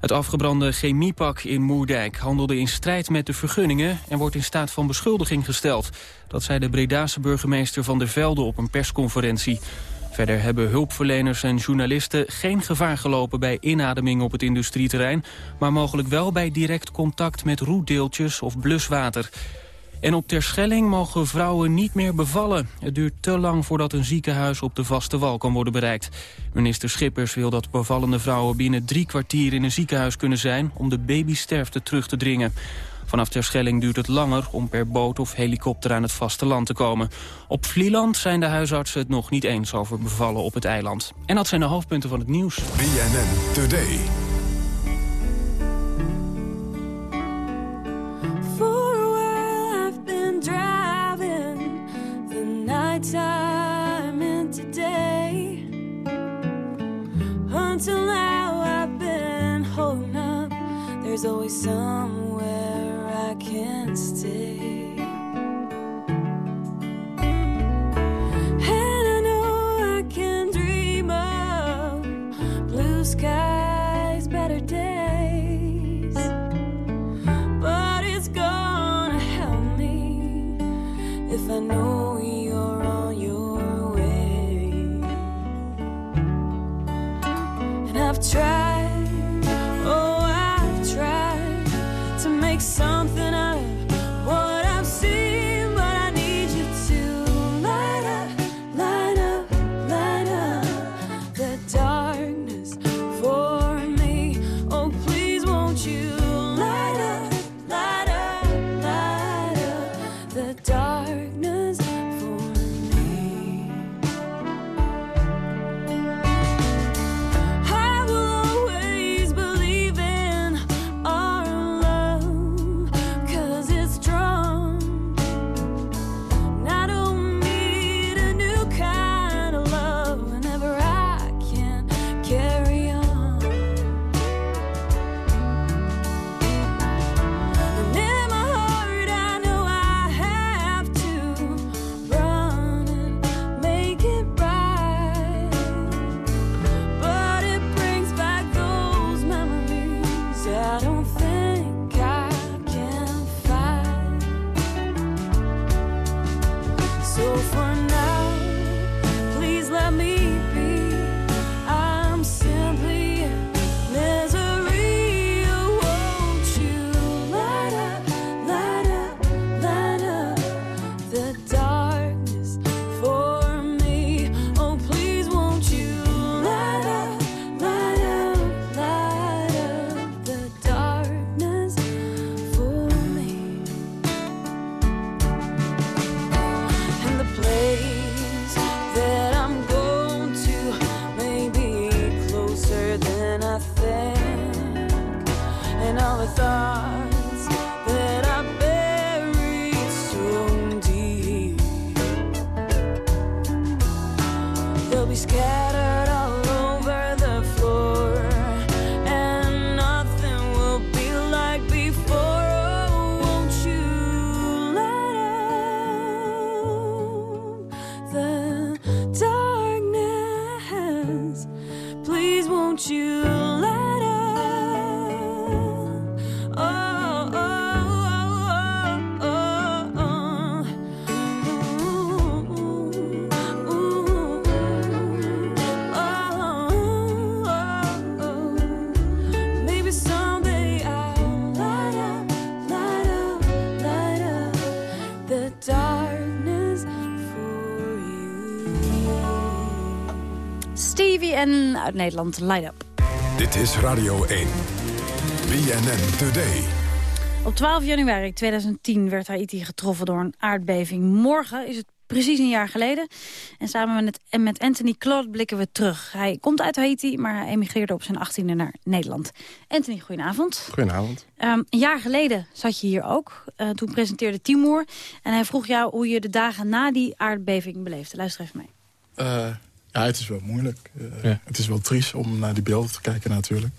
Het afgebrande chemiepak in Moerdijk handelde in strijd met de vergunningen... en wordt in staat van beschuldiging gesteld. Dat zei de Bredaanse burgemeester Van der Velde op een persconferentie. Verder hebben hulpverleners en journalisten geen gevaar gelopen bij inademing op het industrieterrein, maar mogelijk wel bij direct contact met roetdeeltjes of bluswater. En op Terschelling mogen vrouwen niet meer bevallen. Het duurt te lang voordat een ziekenhuis op de vaste wal kan worden bereikt. Minister Schippers wil dat bevallende vrouwen binnen drie kwartier in een ziekenhuis kunnen zijn om de babysterfte terug te dringen. Vanaf Terschelling duurt het langer om per boot of helikopter aan het vasteland te komen. Op Vlieland zijn de huisartsen het nog niet eens over bevallen op het eiland. En dat zijn de hoofdpunten van het nieuws. BNN Today. For a while I've been driving the nighttime into day. Until now I've been holding up. There's always somewhere I can't stay. And I know I can dream of blue skies, better days. But it's gonna help me if I know you're on your way. And I've tried, oh, I've tried to make something Uit Nederland, Light Up. Dit is Radio 1. BNN Today. Op 12 januari 2010 werd Haiti getroffen door een aardbeving. Morgen is het precies een jaar geleden. En samen met, en met Anthony Claude blikken we terug. Hij komt uit Haiti, maar hij emigreerde op zijn 18e naar Nederland. Anthony, goedenavond. Goedenavond. Ehm, een jaar geleden zat je hier ook. Eh, toen presenteerde Timur. En hij vroeg jou hoe je de dagen na die aardbeving beleefde. Luister even mee. Eh, ja, het is wel moeilijk. Eh, Het is wel triest om naar die beelden te kijken natuurlijk.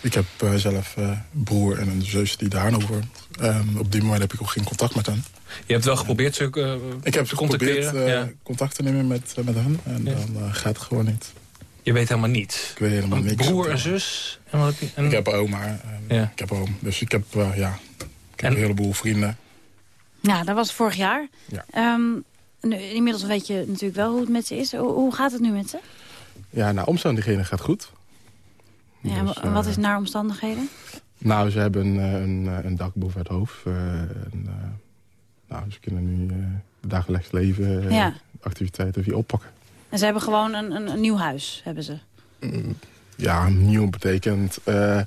Ik heb eh, zelf eh, een broer en een zus die daar nog woont. Ehm, op die moment heb ik ook geen contact met hen. Je hebt wel geprobeerd ze eh, Ik heb geprobeerd eh, ja. contact te nemen met, met hen. En dan gaat het gewoon niet. Je weet helemaal niets? Ik weet helemaal Een niks. broer, een zus? En wat heb je? En... Ik heb oma. en Ja. Ik heb oom. Dus ik heb, eh, ja, ik heb een heleboel vrienden. Ja, dat was vorig jaar. Ja. Ehm, nu, inmiddels weet je natuurlijk wel hoe het met ze is. Hoe, hoe gaat het nu met ze? Ja, nou, omstandigheden gaat goed. Ja, Dus, en wat eh, is naar omstandigheden? Nou, ze hebben een, eh, een, eh, een dak boven het hoofd. eh, en, eh, nou, ze kunnen nu dagelijks leven, eh, Ja. activiteiten weer oppakken. En ze hebben gewoon een, een, een nieuw huis, hebben ze. Ja, nieuw betekent eh,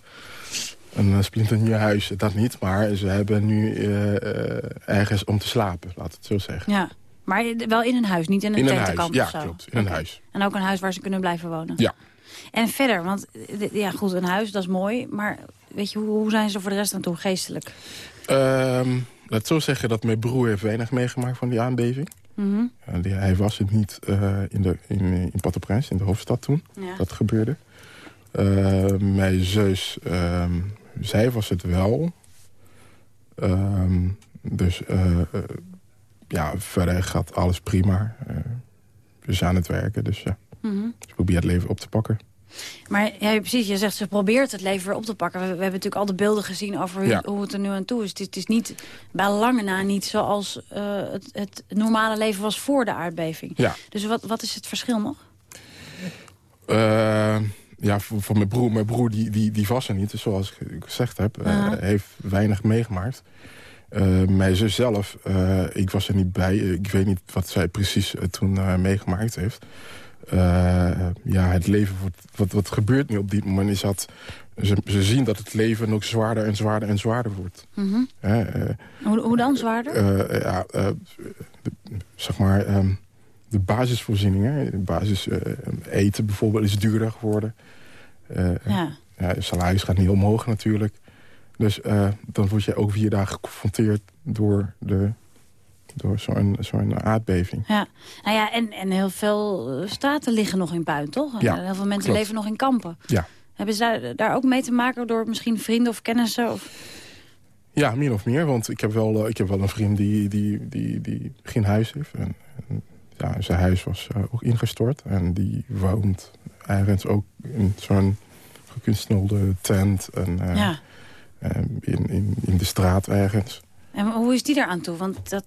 een eh, splinternieuw huis, dat niet. Maar ze hebben nu eh, eh, ergens om te slapen, laat het zo zeggen. Ja, maar wel in een huis, niet in een In een huis, ja, klopt. In een huis. En ook een huis waar ze kunnen blijven wonen. Ja. En verder, want eh, ja goed, een huis, dat is mooi. Maar weet je, hoe, hoe zijn ze voor de rest aan toe, geestelijk? Ehm, laat zo zeggen dat mijn broer heeft weinig meegemaakt van die aardbeving. Mhm. Uh, die, hij was het niet uh, in, de, in, in Port-au-Prince, in de hoofdstad toen. Ja. Dat gebeurde. Uh, mijn zus, um, zij was het wel. Um, dus uh, ja, verder gaat alles prima. we zijn aan het werken, dus ja. Mhm. Mm -hmm. Dus ik probeer het leven op te pakken. Maar ja, precies, je zegt ze probeert het leven weer op te pakken. We, we hebben natuurlijk al de beelden gezien over hoe, ja. hoe het er nu aan toe is. Het, is. het is niet bij lange na niet zoals uh, het, het, normale leven was voor de aardbeving. Ja. Dus wat, wat is het verschil nog? Uh, ja, voor, voor, mijn broer, mijn broer die, die, die was er niet. Dus zoals ik gezegd heb, uh -huh. uh, heeft weinig meegemaakt. Uh, mijn zus zelf, uh, ik was er niet bij. Ik weet niet wat zij precies uh, toen meegemaakt heeft. ja, het leven, wordt, wat, wat gebeurt nu op dit moment is dat... Ze, ze zien dat het leven ook zwaarder en zwaarder en zwaarder wordt. Mm -hmm. hoe, hoe dan zwaarder? ja, de, zeg maar... Um, de basisvoorzieningen, de basis eten bijvoorbeeld is duurder geworden. ja. ja. salaris gaat niet omhoog natuurlijk. Dus uh, dan word je ook vier dagen geconfronteerd door, de, door zo'n zo'n aardbeving. Ja, nou ja en, en heel veel eh, staten liggen nog in puin, toch? Ja, heel veel mensen klopt. leven nog in kampen. Ja. Hebben ze daar, daar ook mee te maken door misschien vrienden of kennissen? Of... Ja, meer of meer. Want ik heb wel, uh, ik heb wel een vriend die, die, die, die geen huis heeft. En, en ja, zijn huis was uh, ook ingestort. En die woont ergens ook in zo'n gekunstelde tent. En, uh, ja. In, in, in de straat ergens. En hoe is die daar aan toe? Want dat,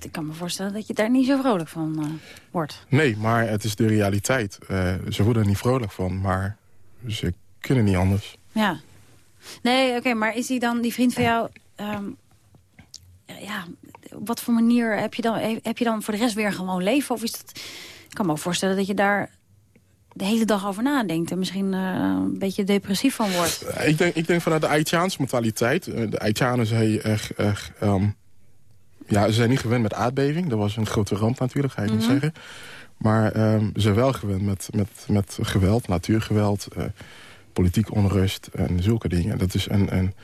ik kan me voorstellen dat je daar niet zo vrolijk van uh, wordt. Nee, maar het is de realiteit. Uh, ze worden er niet vrolijk van, maar ze kunnen niet anders. Ja. Nee, oké, okay, maar is die dan, die vriend van jou... Um, ja, op wat voor manier heb je, dan, heb je dan voor de rest weer gewoon leven? Of is dat... Ik kan me ook voorstellen dat je daar de hele dag over nadenkt... en misschien uh, een beetje depressief van wordt. Uh, ik, denk, ik denk vanuit de Haitiaanse mentaliteit. Uh, de Haitianen zijn echt... echt um, ja, ze zijn niet gewend met aardbeving. Dat was een grote ramp natuurlijk, ga je mm -hmm. niet zeggen. Maar um, ze zijn wel gewend met, met, met geweld, natuurgeweld... uh, politiek onrust en zulke dingen. Dat is een... een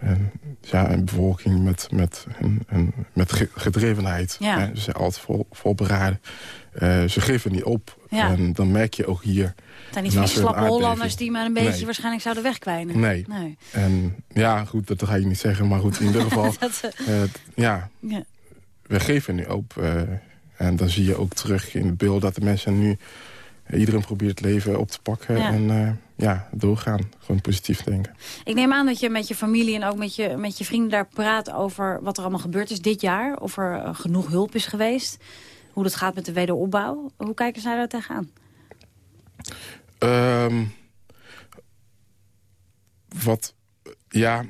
en, ja, een bevolking met, met, een, een, met gedrevenheid. Ja. Hè. Ze zijn altijd vol, vol beraden. Uh, ze geven niet op. Ja. En dan merk je ook hier... Het zijn niet van die slappe Hollanders die maar een beetje nee. waarschijnlijk zouden wegkwijnen. Nee. nee. En ja, goed, dat ga je niet zeggen. Maar goed, in ieder geval... dat, uh, ja, ja, we geven nu op. Uh, en dan zie je ook terug in het beeld dat de mensen nu... iedereen probeert het leven op te pakken Ja. en eh, ja, doorgaan. Gewoon positief denken. Ik neem aan dat je met je familie en ook met je, met je vrienden daar praat over wat er allemaal gebeurd is dit jaar. Of er eh, genoeg hulp is geweest. Hoe dat gaat met de wederopbouw. Hoe kijken zij daar tegenaan? Ehm, wat, ja,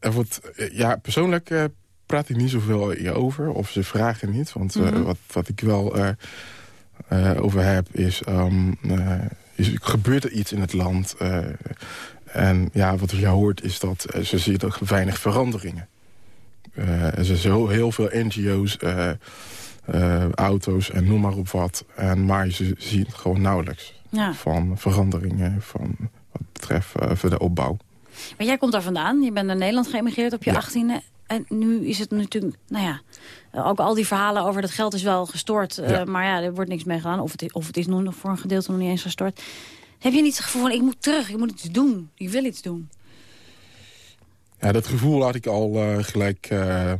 er wordt, ja, persoonlijk eh, praat ik niet zoveel over. Of ze vragen niet. Want eh, Mhm. wat, wat ik wel eh, eh, over heb is, ehm, eh, is, gebeurt er iets in het land? Eh, en ja, wat je hoort is dat eh, ze zien ook weinig veranderingen. Eh, er zijn zo heel veel NGO's, auto's en noem maar op wat. En, maar ze zien gewoon nauwelijks Ja. van veranderingen van wat betreft voor de opbouw. Maar jij komt daar vandaan. Je bent naar Nederland geëmigreerd op je achttiende. En nu is het natuurlijk, nou ja, ook al die verhalen over dat geld is wel gestort. eh, maar ja, er wordt niks mee gedaan. Of het, is, of het is nog voor een gedeelte nog niet eens gestort. Heb je niet het gevoel van, ik moet terug, ik moet iets doen. Ik wil iets doen. Ja, dat gevoel had ik al eh, gelijk eh,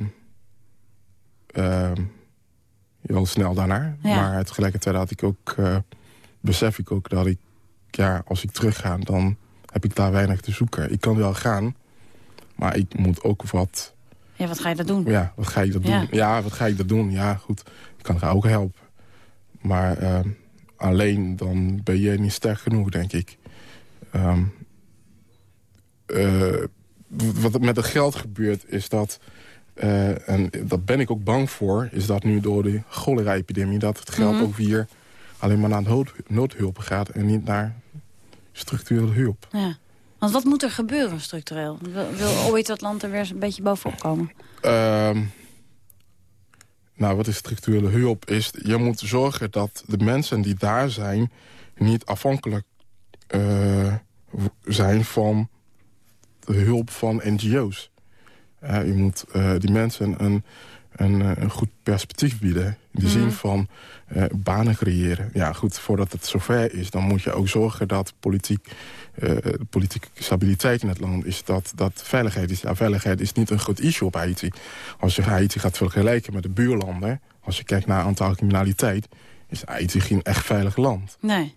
eh, heel snel daarna. Ja. Maar tegelijkertijd had ik ook, besef ik ook dat ik, ja, als ik terug ga, dan heb ik daar weinig te zoeken. Ik kan wel gaan, maar ik moet ook wat Ja, wat ga je dat doen? Ja, wat ga je dat Ja. doen? Ja, wat ga ik dat doen? Ja, goed. Ik kan haar ook helpen. Maar ehm, alleen dan ben je niet sterk genoeg, denk ik. Ehm, eh, wat er met het geld gebeurt, is dat... eh, en daar ben ik ook bang voor... is dat nu door de cholera-epidemie... dat het geld Mhm. ook weer alleen maar naar nood, noodhulp gaat... en niet naar structurele hulp. Ja. Want wat moet er gebeuren structureel? Wil, wil ooit dat land er weer een beetje bovenop komen? Ehm, nou, wat is structurele hulp? Is, je moet zorgen dat de mensen die daar zijn... niet afhankelijk eh, zijn van de hulp van NGO's. Eh, je moet eh, die mensen een, een, eh, een goed perspectief bieden. In de zin van eh, banen creëren. Ja, goed, voordat het zover is... dan moet je ook zorgen dat politiek, eh, politieke stabiliteit in het land is. Dat, dat veiligheid is. Ja, veiligheid is niet een groot issue op Haiti. Als je Haiti gaat vergelijken met de buurlanden... als je kijkt naar aantal criminaliteit... is Haiti geen echt veilig land. Nee.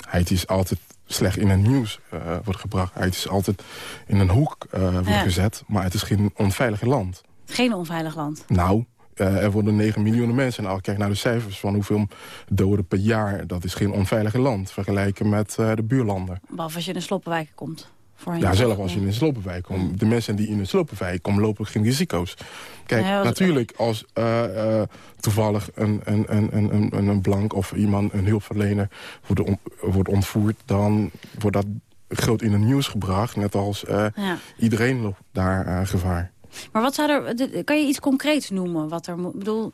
Haiti is altijd slecht in het nieuws wordt gebracht. Haiti is altijd in een hoek wordt Ja. gezet. Maar het is geen onveilig land. Geen onveilig land. Nou, eh, er worden 9 miljoen mensen. Je kijkt naar de cijfers van hoeveel doden per jaar... dat is geen onveilig land. Vergelijken met eh, de buurlanden. Behalve als je in een sloppenwijk komt. Ja, zelfs als je in een slopenwijk komt. De mensen die in een slopenwijk komen, lopen geen risico's. Kijk, natuurlijk als eh, toevallig een, een, een, een, een, een blank of iemand, een hulpverlener, wordt, on- wordt ontvoerd... dan wordt dat groot in het nieuws gebracht. Net als Ja. iedereen loopt daar gevaar. Maar wat zou er, kan je iets concreets noemen? Wat er bedoel,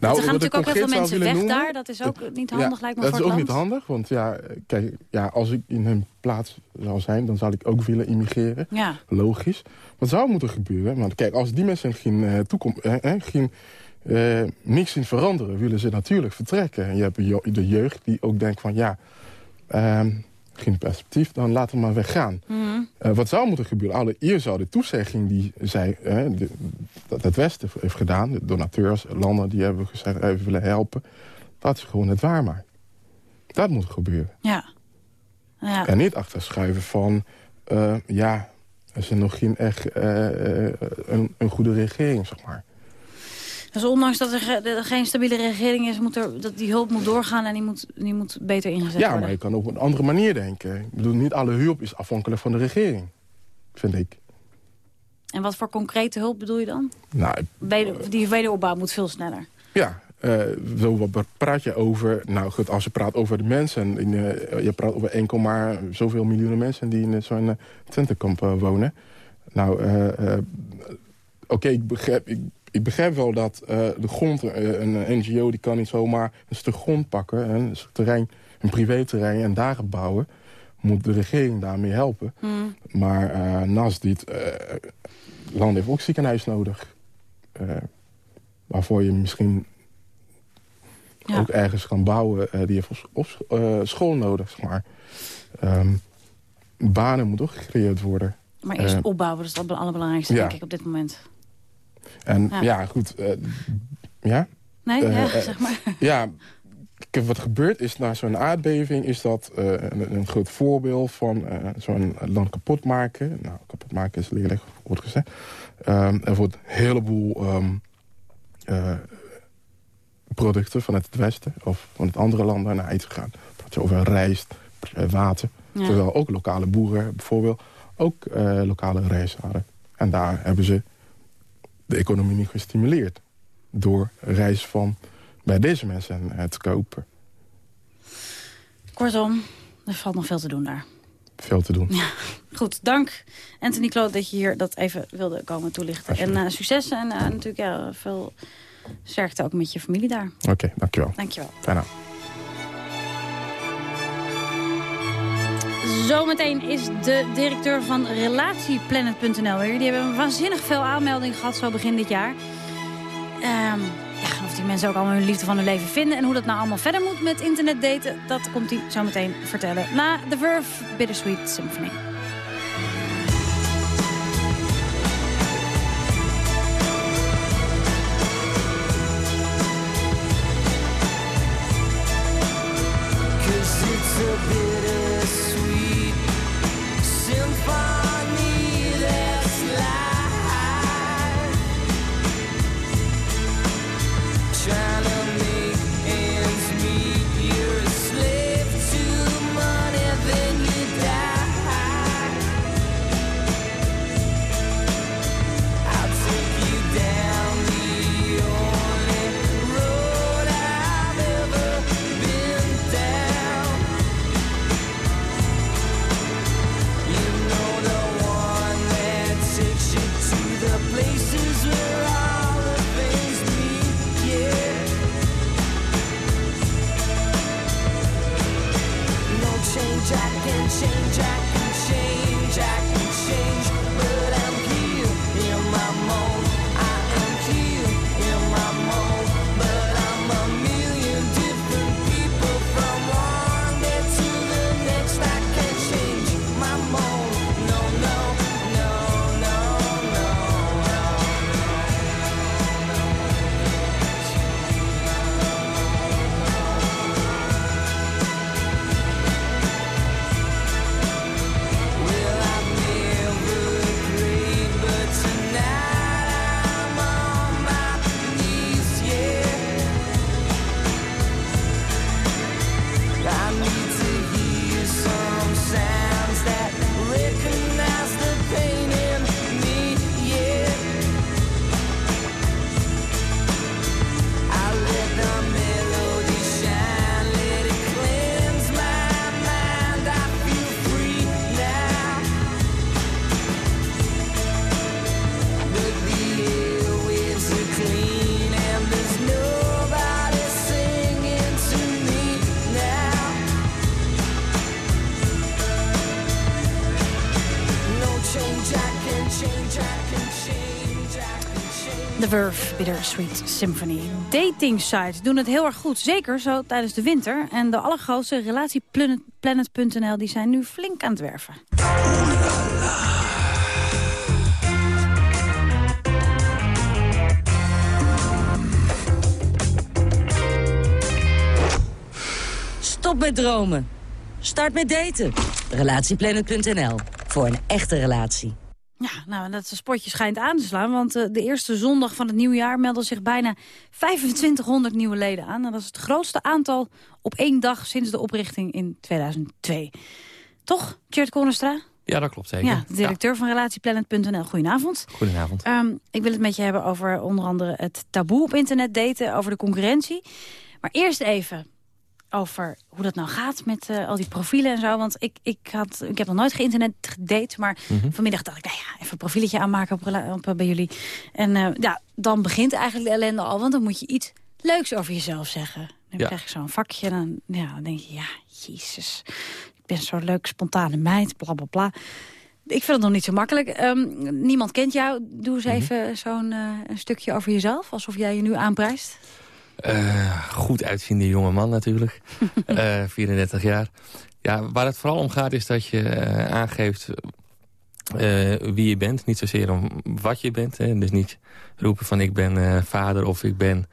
Nou, er gaan natuurlijk ook heel veel mensen weg noemen- daar. Dat is ook niet handig, lijkt me, dat voor is ook niet handig, want ja, kijk, ja, als ik in hun plaats zou zijn... dan zou ik ook willen immigreren. Ja. Logisch. Wat zou moeten gebeuren? Want kijk, als die mensen geen eh, toekomst... eh, eh, geen, eh, niks zien veranderen, willen ze natuurlijk vertrekken. En je hebt de jeugd die ook denkt van... ja, ehm, geen perspectief, dan laten we maar weggaan. Mhm. Eh, wat zou moeten gebeuren? Allereerst zou de toezegging die zij, eh, de- dat het Westen heeft gedaan... de donateurs, landen die hebben gezegd even willen helpen... dat ze gewoon het waarmaken. Dat moet gebeuren. Ja. ja. En niet achterschuiven van... eh, ja, er is nog geen echt eh, eh, een, een goede regering, zeg maar. Dus ondanks dat er ge- er geen stabiele regering is, moet er, dat die hulp moet doorgaan en die moet, die moet beter ingezet Ja, worden. maar je kan ook op een andere manier denken. Ik bedoel, niet alle hulp is afhankelijk van de regering. Vind ik. En wat voor concrete hulp bedoel je dan? Nou, Weder- die wederopbouw moet veel sneller. Ja, eh, zo wat praat je over... Nou goed, als je praat over de mensen... In, eh, je praat over 1, maar zoveel miljoenen mensen... die in zo'n uh, tentenkamp eh, wonen. Nou, eh, eh, oké, ik, begrijp, ik, ik begrijp wel dat eh, de grond... eh, een NGO die kan niet zomaar een stuk grond pakken... een terrein, een privéterrein en daar bouwen... moet de regering daarmee helpen. Hmm. Maar eh, naast dit... land heeft ook ziekenhuis nodig. Waarvoor je misschien Ja. ook ergens kan bouwen. die heeft op, school nodig, zeg maar. Ehm, banen moeten ook gecreëerd worden. Maar eerst opbouwen, dat is het allerbelangrijkste, ja. denk ik, op dit moment. En Ja. ja, goed. eh, ja? Nee, Eh, ja, eh, zeg maar. Ja, wat gebeurt is na zo'n aardbeving... is dat eh, een, een groot voorbeeld van eh, zo'n land kapot maken. Nou, kapot maken is lelijk, wordt gezegd. Ehm, er wordt een heleboel ehm, eh, producten van het westen... of van het andere landen naar uitgegaan. Dat je over rijst, eh, water. Ja. Terwijl ook lokale boeren bijvoorbeeld ook eh, lokale rijst hadden. En daar hebben ze de economie niet gestimuleerd. Door rijst van bij deze mensen eh, te kopen. Kortom, er valt nog veel te doen daar. Veel te doen. Ja, goed. Dank Anthony Kloot dat je hier dat even wilde komen toelichten. En eh, succes en eh, natuurlijk ja, veel sterkte ook met je familie daar. Oké, dankjewel. Dankjewel. Fijne Zometeen is de directeur van Relatieplanet.nl weer. Die hebben waanzinnig veel aanmeldingen gehad zo begin dit jaar. Ehm, ja, of die mensen ook allemaal hun liefde van hun leven vinden... en hoe dat nou allemaal verder moet met internetdaten... dat komt hij zo meteen vertellen. Na The Verve, Bittersweet Symphony. Verve, Bittersweet Symphony. Dating sites doen het heel erg goed. Zeker zo tijdens de winter. En de allergrootste relatieplanet.nl die zijn nu flink aan het werven. Stop met dromen. Start met daten. Relatieplanet.nl. Voor een echte relatie. Ja, nou, dat spotje schijnt aan te slaan. Want eh, de eerste zondag van het nieuwjaar melden zich bijna 2500 nieuwe leden aan. En dat is het grootste aantal op één dag sinds de oprichting in 2002. Toch, Tjert Kornestra? Ja, dat klopt zeker. Ja, de directeur van relatieplanet.nl. Goedenavond. Goedenavond. Ehm, ik wil het met je hebben over onder andere het taboe op internet daten, over de concurrentie. Maar eerst even over hoe dat nou gaat met eh, al die profielen en zo. Want ik, ik, had, ik heb nog nooit geïnternet gedate, maar Mhm. vanmiddag dacht ik, nou ja, even een profieletje aanmaken op, op, eh, bij jullie. En eh, ja, dan begint eigenlijk de ellende al, want dan moet je iets leuks over jezelf zeggen. Dan Ja. krijg je zo'n vakje en dan, ja, dan denk je, ja, jezus, ik ben zo'n leuk spontane meid, bla bla bla. Ik vind het nog niet zo makkelijk. Ehm, niemand kent jou. Doe eens even zo'n stukje over jezelf, alsof jij je nu aanprijst. Eh, goed uitziende jonge man natuurlijk. Eh 34 jaar. Ja, waar het vooral om gaat is dat je eh, aangeeft eh, wie je bent. Niet zozeer om wat je bent. Hè. Dus niet roepen van ik ben eh, vader of ik ben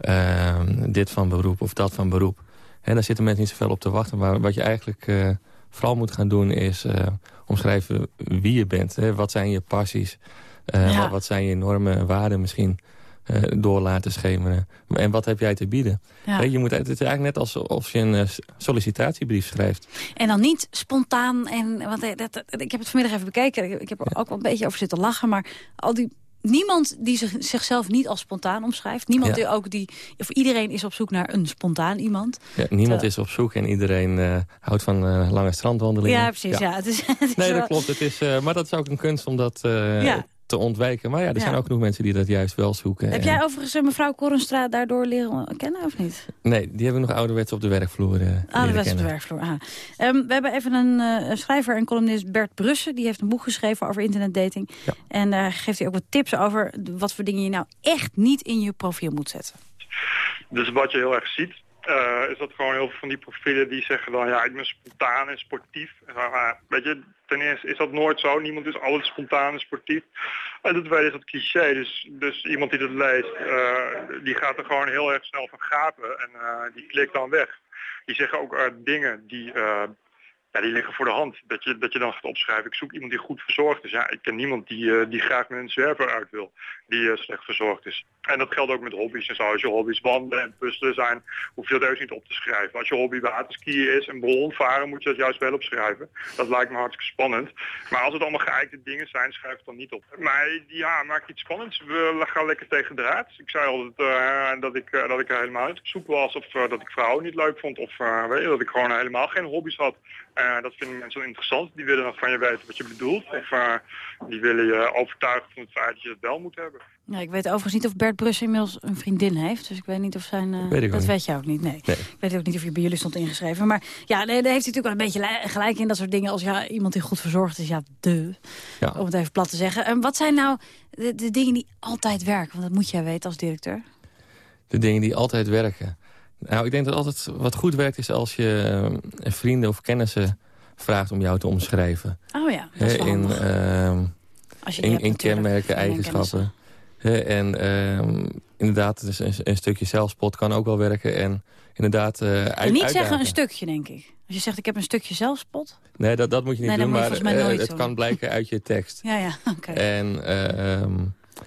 ehm, dit van beroep of dat van beroep. En daar zitten mensen niet zoveel op te wachten. Maar wat je eigenlijk eh, vooral moet gaan doen is eh, omschrijven wie je bent. Hè? Wat zijn je passies? Eh, Ja. wat, wat zijn je normen en waarden misschien eh, door laten schemeren? En wat heb jij te bieden? Ja. Je moet, het is eigenlijk net alsof je een eh, sollicitatiebrief schrijft. En dan niet spontaan. En, want eh, dat, dat- ik heb het vanmiddag even bekeken. Ik, heb er ook wel een beetje over zitten lachen. Maar al die, niemand die zich, zichzelf niet als spontaan omschrijft. Niemand Ja. die ook die... Of iedereen is op zoek naar een spontaan iemand. Ja, niemand is op zoek en iedereen houdt van lange strandwandelingen. Ja, precies. Ja. Het is, het is Nee, wel- dat klopt. Het is, maar dat is ook een kunst om dat Ja. Te ontwijken. Maar ja, er Ja. zijn ook genoeg mensen die dat juist wel zoeken. Heb En- jij overigens eh, mevrouw Korenstra daardoor leren kennen of niet? Nee, die hebben we nog ouderwets op de werkvloer eh leren Ah, op de werkvloer. Ah. Ehm, we hebben even een eh, schrijver en columnist Bert Brussen. Die heeft een boek geschreven over internetdating. En daar geeft hij ook wat tips over wat voor dingen je nou echt niet in je profiel moet zetten. Dus wat je heel erg ziet, eh, is dat gewoon heel veel van die profielen die zeggen dan, ja, ik ben spontaan en sportief. En dan, weet je, ten eerste is dat nooit zo. Niemand is altijd spontaan en sportief. En ten tweede is dat cliché. Dus, dus iemand die dat leest, eh, die gaat er gewoon heel erg snel van gapen en eh, die klikt dan weg. Die zeggen ook eh, dingen die, die liggen voor de hand. Dat je, dat je dan gaat opschrijven, ik zoek iemand die goed verzorgd is. Ja, ik ken niemand die, eh, die graag met een zwerver uit wil, die eh, slecht verzorgd is. En dat geldt ook met hobby's en zo. Als je hobby's wandelen en puzzelen zijn, hoef je dat heus niet op te schrijven. Als je hobby waterskiën is en ballonvaren, moet je dat juist wel opschrijven. Dat lijkt me hartstikke spannend. Maar als het allemaal geëikte dingen zijn, schrijf het dan niet op. Maar ja, maak iets spannends. We gaan lekker tegen draad. Ik zei altijd eh, dat, ik, dat ik er helemaal niet op zoek was. Of dat ik vrouwen niet leuk vond. Of weet je, dat ik gewoon helemaal geen hobby's had. Eh, dat vinden mensen wel interessant. Die willen nog van je weten wat je bedoelt. Of eh, die willen je overtuigen van het feit dat je het wel moet hebben. Ja, ik weet overigens niet of Bert Brussen inmiddels een vriendin heeft. Dus ik weet niet of zijn... eh, Weet ik ook dat niet. weet je ook niet, nee. Nee. Ik weet ook niet of je bij jullie stond ingeschreven. Maar ja, nee, daar heeft hij natuurlijk wel een beetje li- gelijk in. Dat soort dingen als ja, iemand die goed verzorgd is. Ja, de. Ja. Om het even plat te zeggen. En wat zijn nou de, de dingen die altijd werken? Want dat moet jij weten als directeur. De dingen die altijd werken. Nou, ik denk dat altijd wat goed werkt is als je eh, vrienden of kennissen vraagt om jou te omschrijven. Oh ja, dat is in, ehm, Als je in, hebt in natuurlijk, kenmerken, en eigenschappen. En ehm, inderdaad, dus een, een stukje zelfspot kan ook wel werken. En inderdaad, eh uit, niet zeggen een stukje, denk ik. Als je zegt, ik heb een stukje zelfspot. Nee, dat, dat moet je niet Nee, doen, je maar eh, het kan blijken uit je tekst. Ja, ja, oké. En ehm,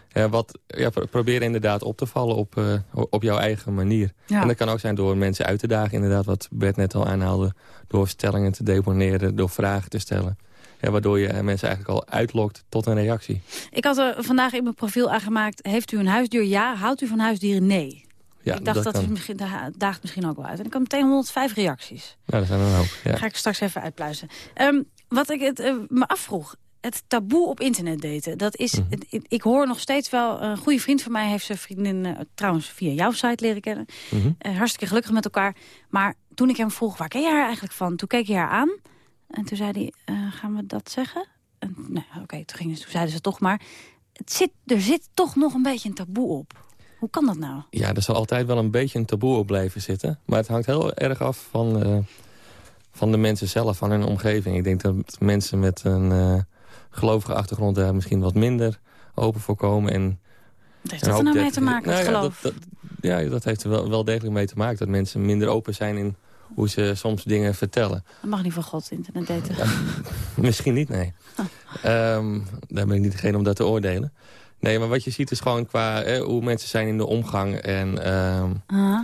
ja, wat, ja, pro- probeer inderdaad op te vallen op, eh, op jouw eigen manier. Ja. En dat kan ook zijn door mensen uit te dagen, inderdaad, wat Bert net al aanhaalde. Door stellingen te deponeren, door vragen te stellen. Ja, waardoor je mensen eigenlijk al uitlokt tot een reactie. Ik had er vandaag in mijn profiel aangemaakt... heeft u een huisdier? Ja. Houdt u van huisdieren? Nee. Ja, ik dacht dat, is misschien, da- daagt misschien ook wel uit. En ik had meteen 105 reacties. Nou, dat zijn er. Ja. Ga ik straks even uitpluizen. Ehm, wat ik het, eh, me afvroeg, het taboe op internet daten. Dat is, Mhm. het- ik, hoor nog steeds wel, een goede vriend van mij heeft zijn vriendin eh, trouwens via jouw site leren kennen. Eh, hartstikke gelukkig met elkaar. Maar toen ik hem vroeg, waar ken je haar eigenlijk van? Toen keek hij haar aan. En toen zei hij, eh, gaan we dat zeggen? En, nou, oké, toen, zeiden ze toch maar. Het zit, er zit toch nog een beetje een taboe op. Hoe kan dat nou? Ja, er zal altijd wel een beetje een taboe op blijven zitten. Maar het hangt heel erg af van, eh, van de mensen zelf, van hun omgeving. Ik denk dat mensen met een eh, gelovige achtergrond daar misschien wat minder open voor komen. En Wat heeft een dat er nou mee te maken, het Nou ja, geloof? dat, dat, ja, dat heeft er wel, wel degelijk mee te maken. Dat mensen minder open zijn in hoe ze soms dingen vertellen. Dat mag niet van God, internet daten. Misschien niet, nee. Ehm, daar ben ik niet degene om dat te oordelen. Nee, maar wat je ziet is gewoon qua eh, hoe mensen zijn in de omgang. En ehm, eh,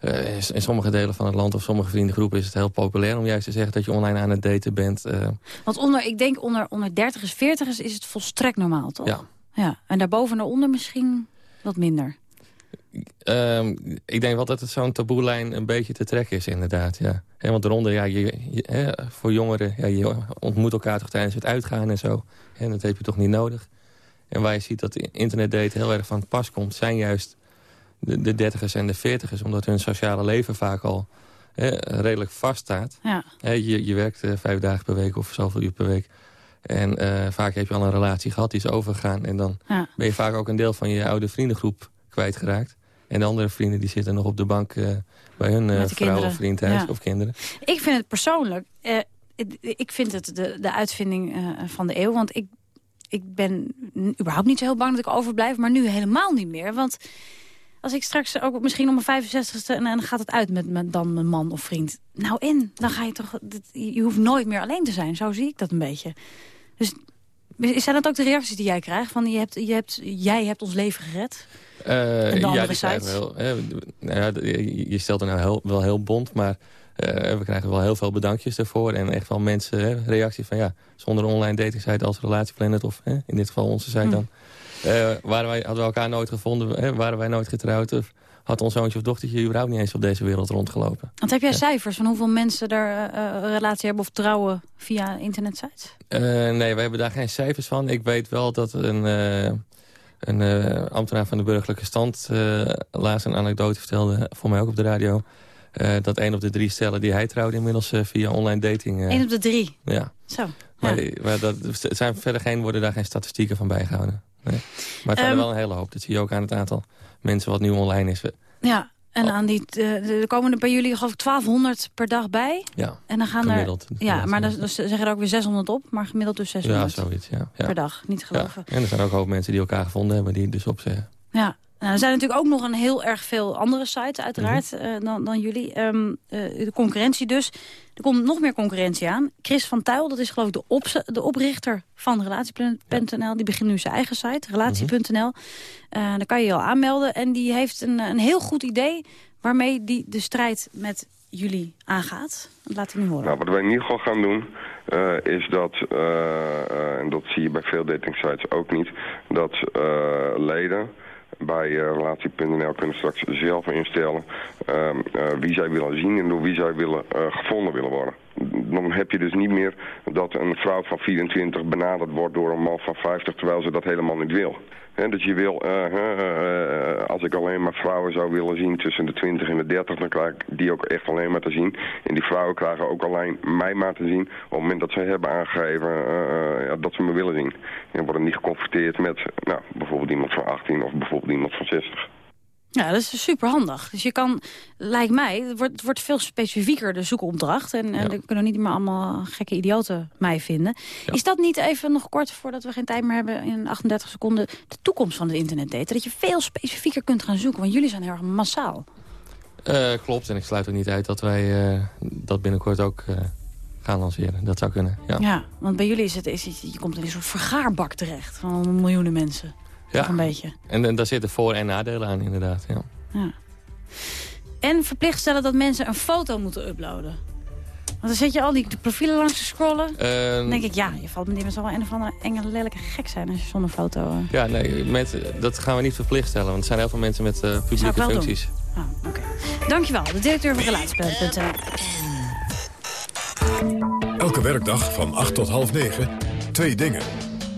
in- in sommige delen van het land of sommige vriendengroepen is het heel populair om juist te zeggen dat je online aan het daten bent. eh, Want onder, ik denk onder, onder 30ers, 40ers is het volstrekt normaal, toch? ja. ja. En daarboven en daaronder misschien wat minder. Ehm, ik denk wel dat het zo'n taboelijn een beetje te trekken is, inderdaad. Ja. Hè, want eronder, ja, je, voor jongeren, ja, je ontmoet elkaar toch tijdens het uitgaan en zo. En dat heb je toch niet nodig. En waar je ziet dat internetdaten heel erg van pas komt... zijn juist de, de dertigers en de veertigers. Omdat hun sociale leven vaak al hè, redelijk vaststaat. Ja. Hè, je, je werkt eh, vijf dagen per week of zoveel uur per week. En eh, vaak heb je al een relatie gehad, die is overgegaan. En dan Ja. ben je vaak ook een deel van je oude vriendengroep kwijtgeraakt. En de andere vrienden die zitten nog op de bank eh, bij hun de vrouw of vriend thuis Ja. of kinderen. Ik vind het persoonlijk... ik vind het de, de uitvinding van de eeuw. Want ik, ik ben überhaupt niet zo heel bang dat ik overblijf. Maar nu helemaal niet meer. Want Als ik straks ook misschien om mijn 65ste en dan gaat het uit met, met dan mijn man of vriend. Nou en, dan ga je toch... Je hoeft nooit meer alleen te zijn. Zo zie ik dat een beetje. Dus zijn dat ook de reacties die jij krijgt? Van je hebt, je hebt, jij hebt ons leven gered? Eh, En de ja, andere sites? wel. Hè, nou ja, je- stelt er nou heel, wel heel bond, maar eh, we krijgen wel heel veel bedankjes ervoor. En echt wel mensen hè, reacties van ja, zonder online datingsite als Relatieplanet of hè, in dit geval onze site Hm. dan. Waren wij, hadden we elkaar nooit gevonden, hè, waren wij nooit getrouwd of had ons zoontje of dochtertje überhaupt niet eens op deze wereld rondgelopen. Want heb jij cijfers van hoeveel mensen daar eh, een relatie hebben of trouwen via internetsites? Eh, nee, we hebben daar geen cijfers van. Ik weet wel dat een, eh, een eh, ambtenaar van de burgerlijke stand... eh, laatst een anekdote vertelde, voor mij ook op de radio... eh, dat één op de drie stellen die hij trouwde inmiddels eh, via online dating... eh, Eén op de drie. Ja. Zo. Maar, maar dat, zijn verder geen, worden daar geen statistieken van bijgehouden. Nee. Maar het zijn er Ehm, wel een hele hoop. Dat zie je ook aan het aantal mensen wat nu online is. Ja, en Oh. aan die, eh, er komen er bij jullie geloof ik 1200 per dag bij. Ja, En dan gaan gemiddeld. er... Ja, maar dan, dan zeggen er ook weer 600 op. Maar gemiddeld dus Ja, 600 zoiets. Ja, ja. per dag. Niet geloven. Ja. En er zijn ook een hoop mensen die elkaar gevonden hebben... die dus opzeggen. Ja. Nou, er zijn natuurlijk ook nog een heel erg veel andere sites, uiteraard, Mhm. eh, dan, dan jullie. Ehm, eh, de concurrentie dus. Er komt nog meer concurrentie aan. Chris van Tuil, dat is geloof ik de, op, de oprichter van Relatie.nl. Die begint nu zijn eigen site, relatie.nl. Eh, daar kan je je al aanmelden. En die heeft een, een heel goed idee waarmee die de strijd met jullie aangaat. Dat laat ik nu horen. Nou, wat wij in ieder geval gaan doen, eh, is dat, en dat zie je bij veel datingsites ook niet, dat eh, leden bij eh, relatie.nl kunnen straks zelf instellen ehm, eh, wie zij willen zien en door wie zij willen, eh, gevonden willen worden. Dan heb je dus niet meer dat een vrouw van 24 benaderd wordt door een man van 50 terwijl ze dat helemaal niet wil. Hè, dus je wil, eh, eh, eh, als ik alleen maar vrouwen zou willen zien tussen de 20 en de 30, dan krijg ik die ook echt alleen maar te zien. En die vrouwen krijgen ook alleen mij maar te zien op het moment dat zij hebben aangegeven dat ze me willen zien. En worden niet geconfronteerd met nou, bijvoorbeeld iemand van 18 of bijvoorbeeld iemand van 60. Ja, dat is super handig. Dus je kan, lijkt mij, het wordt, het wordt veel specifieker de zoekopdracht. En, en er kunnen niet meer allemaal gekke idioten mij vinden. Is dat niet even nog kort, voordat we geen tijd meer hebben, in 38 seconden, de toekomst van het internet daten? Dat je veel specifieker kunt gaan zoeken, want jullie zijn heel erg massaal. Eh, klopt, en ik sluit ook niet uit dat wij eh, dat binnenkort ook eh, gaan lanceren. Dat zou kunnen, ja. Ja, want bij jullie is het, is het, je komt in een soort vergaarbak terecht van miljoenen mensen. Ja. Toch een beetje. En, en daar zitten voor- en nadelen aan, inderdaad. Ja. Ja. En verplicht stellen dat mensen een foto moeten uploaden. Want dan zit je al die profielen langs te scrollen. Ehm, Dan denk ik, ja, je valt met die zal wel een of andere enge lelijke gek zijn als je zonder foto... eh. Ja, nee, met, dat gaan we niet verplicht stellen. Want er zijn heel veel mensen met eh, ik publieke wel functies. Dankjewel, de directeur van Relatiepunt.nl. Elke werkdag van 8 tot half 9. Twee dingen.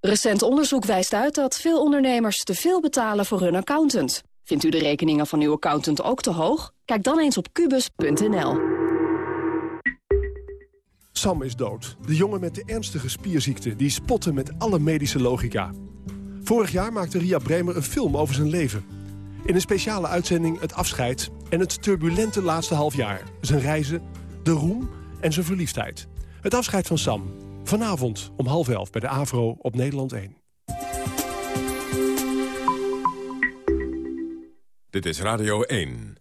Recent onderzoek wijst uit dat veel ondernemers te veel betalen voor hun accountant. Vindt u de rekeningen van uw accountant ook te hoog? Kijk dan eens op kubus.nl. Sam is dood. De jongen met de ernstige spierziekte die spotte met alle medische logica. Vorig jaar maakte Ria Bremer een film over zijn leven. In een speciale uitzending het afscheid en het turbulente laatste halfjaar. Zijn reizen, de roem en zijn verliefdheid. Het afscheid van Sam. Vanavond om half elf bij de AVRO op Nederland 1. Dit is Radio 1.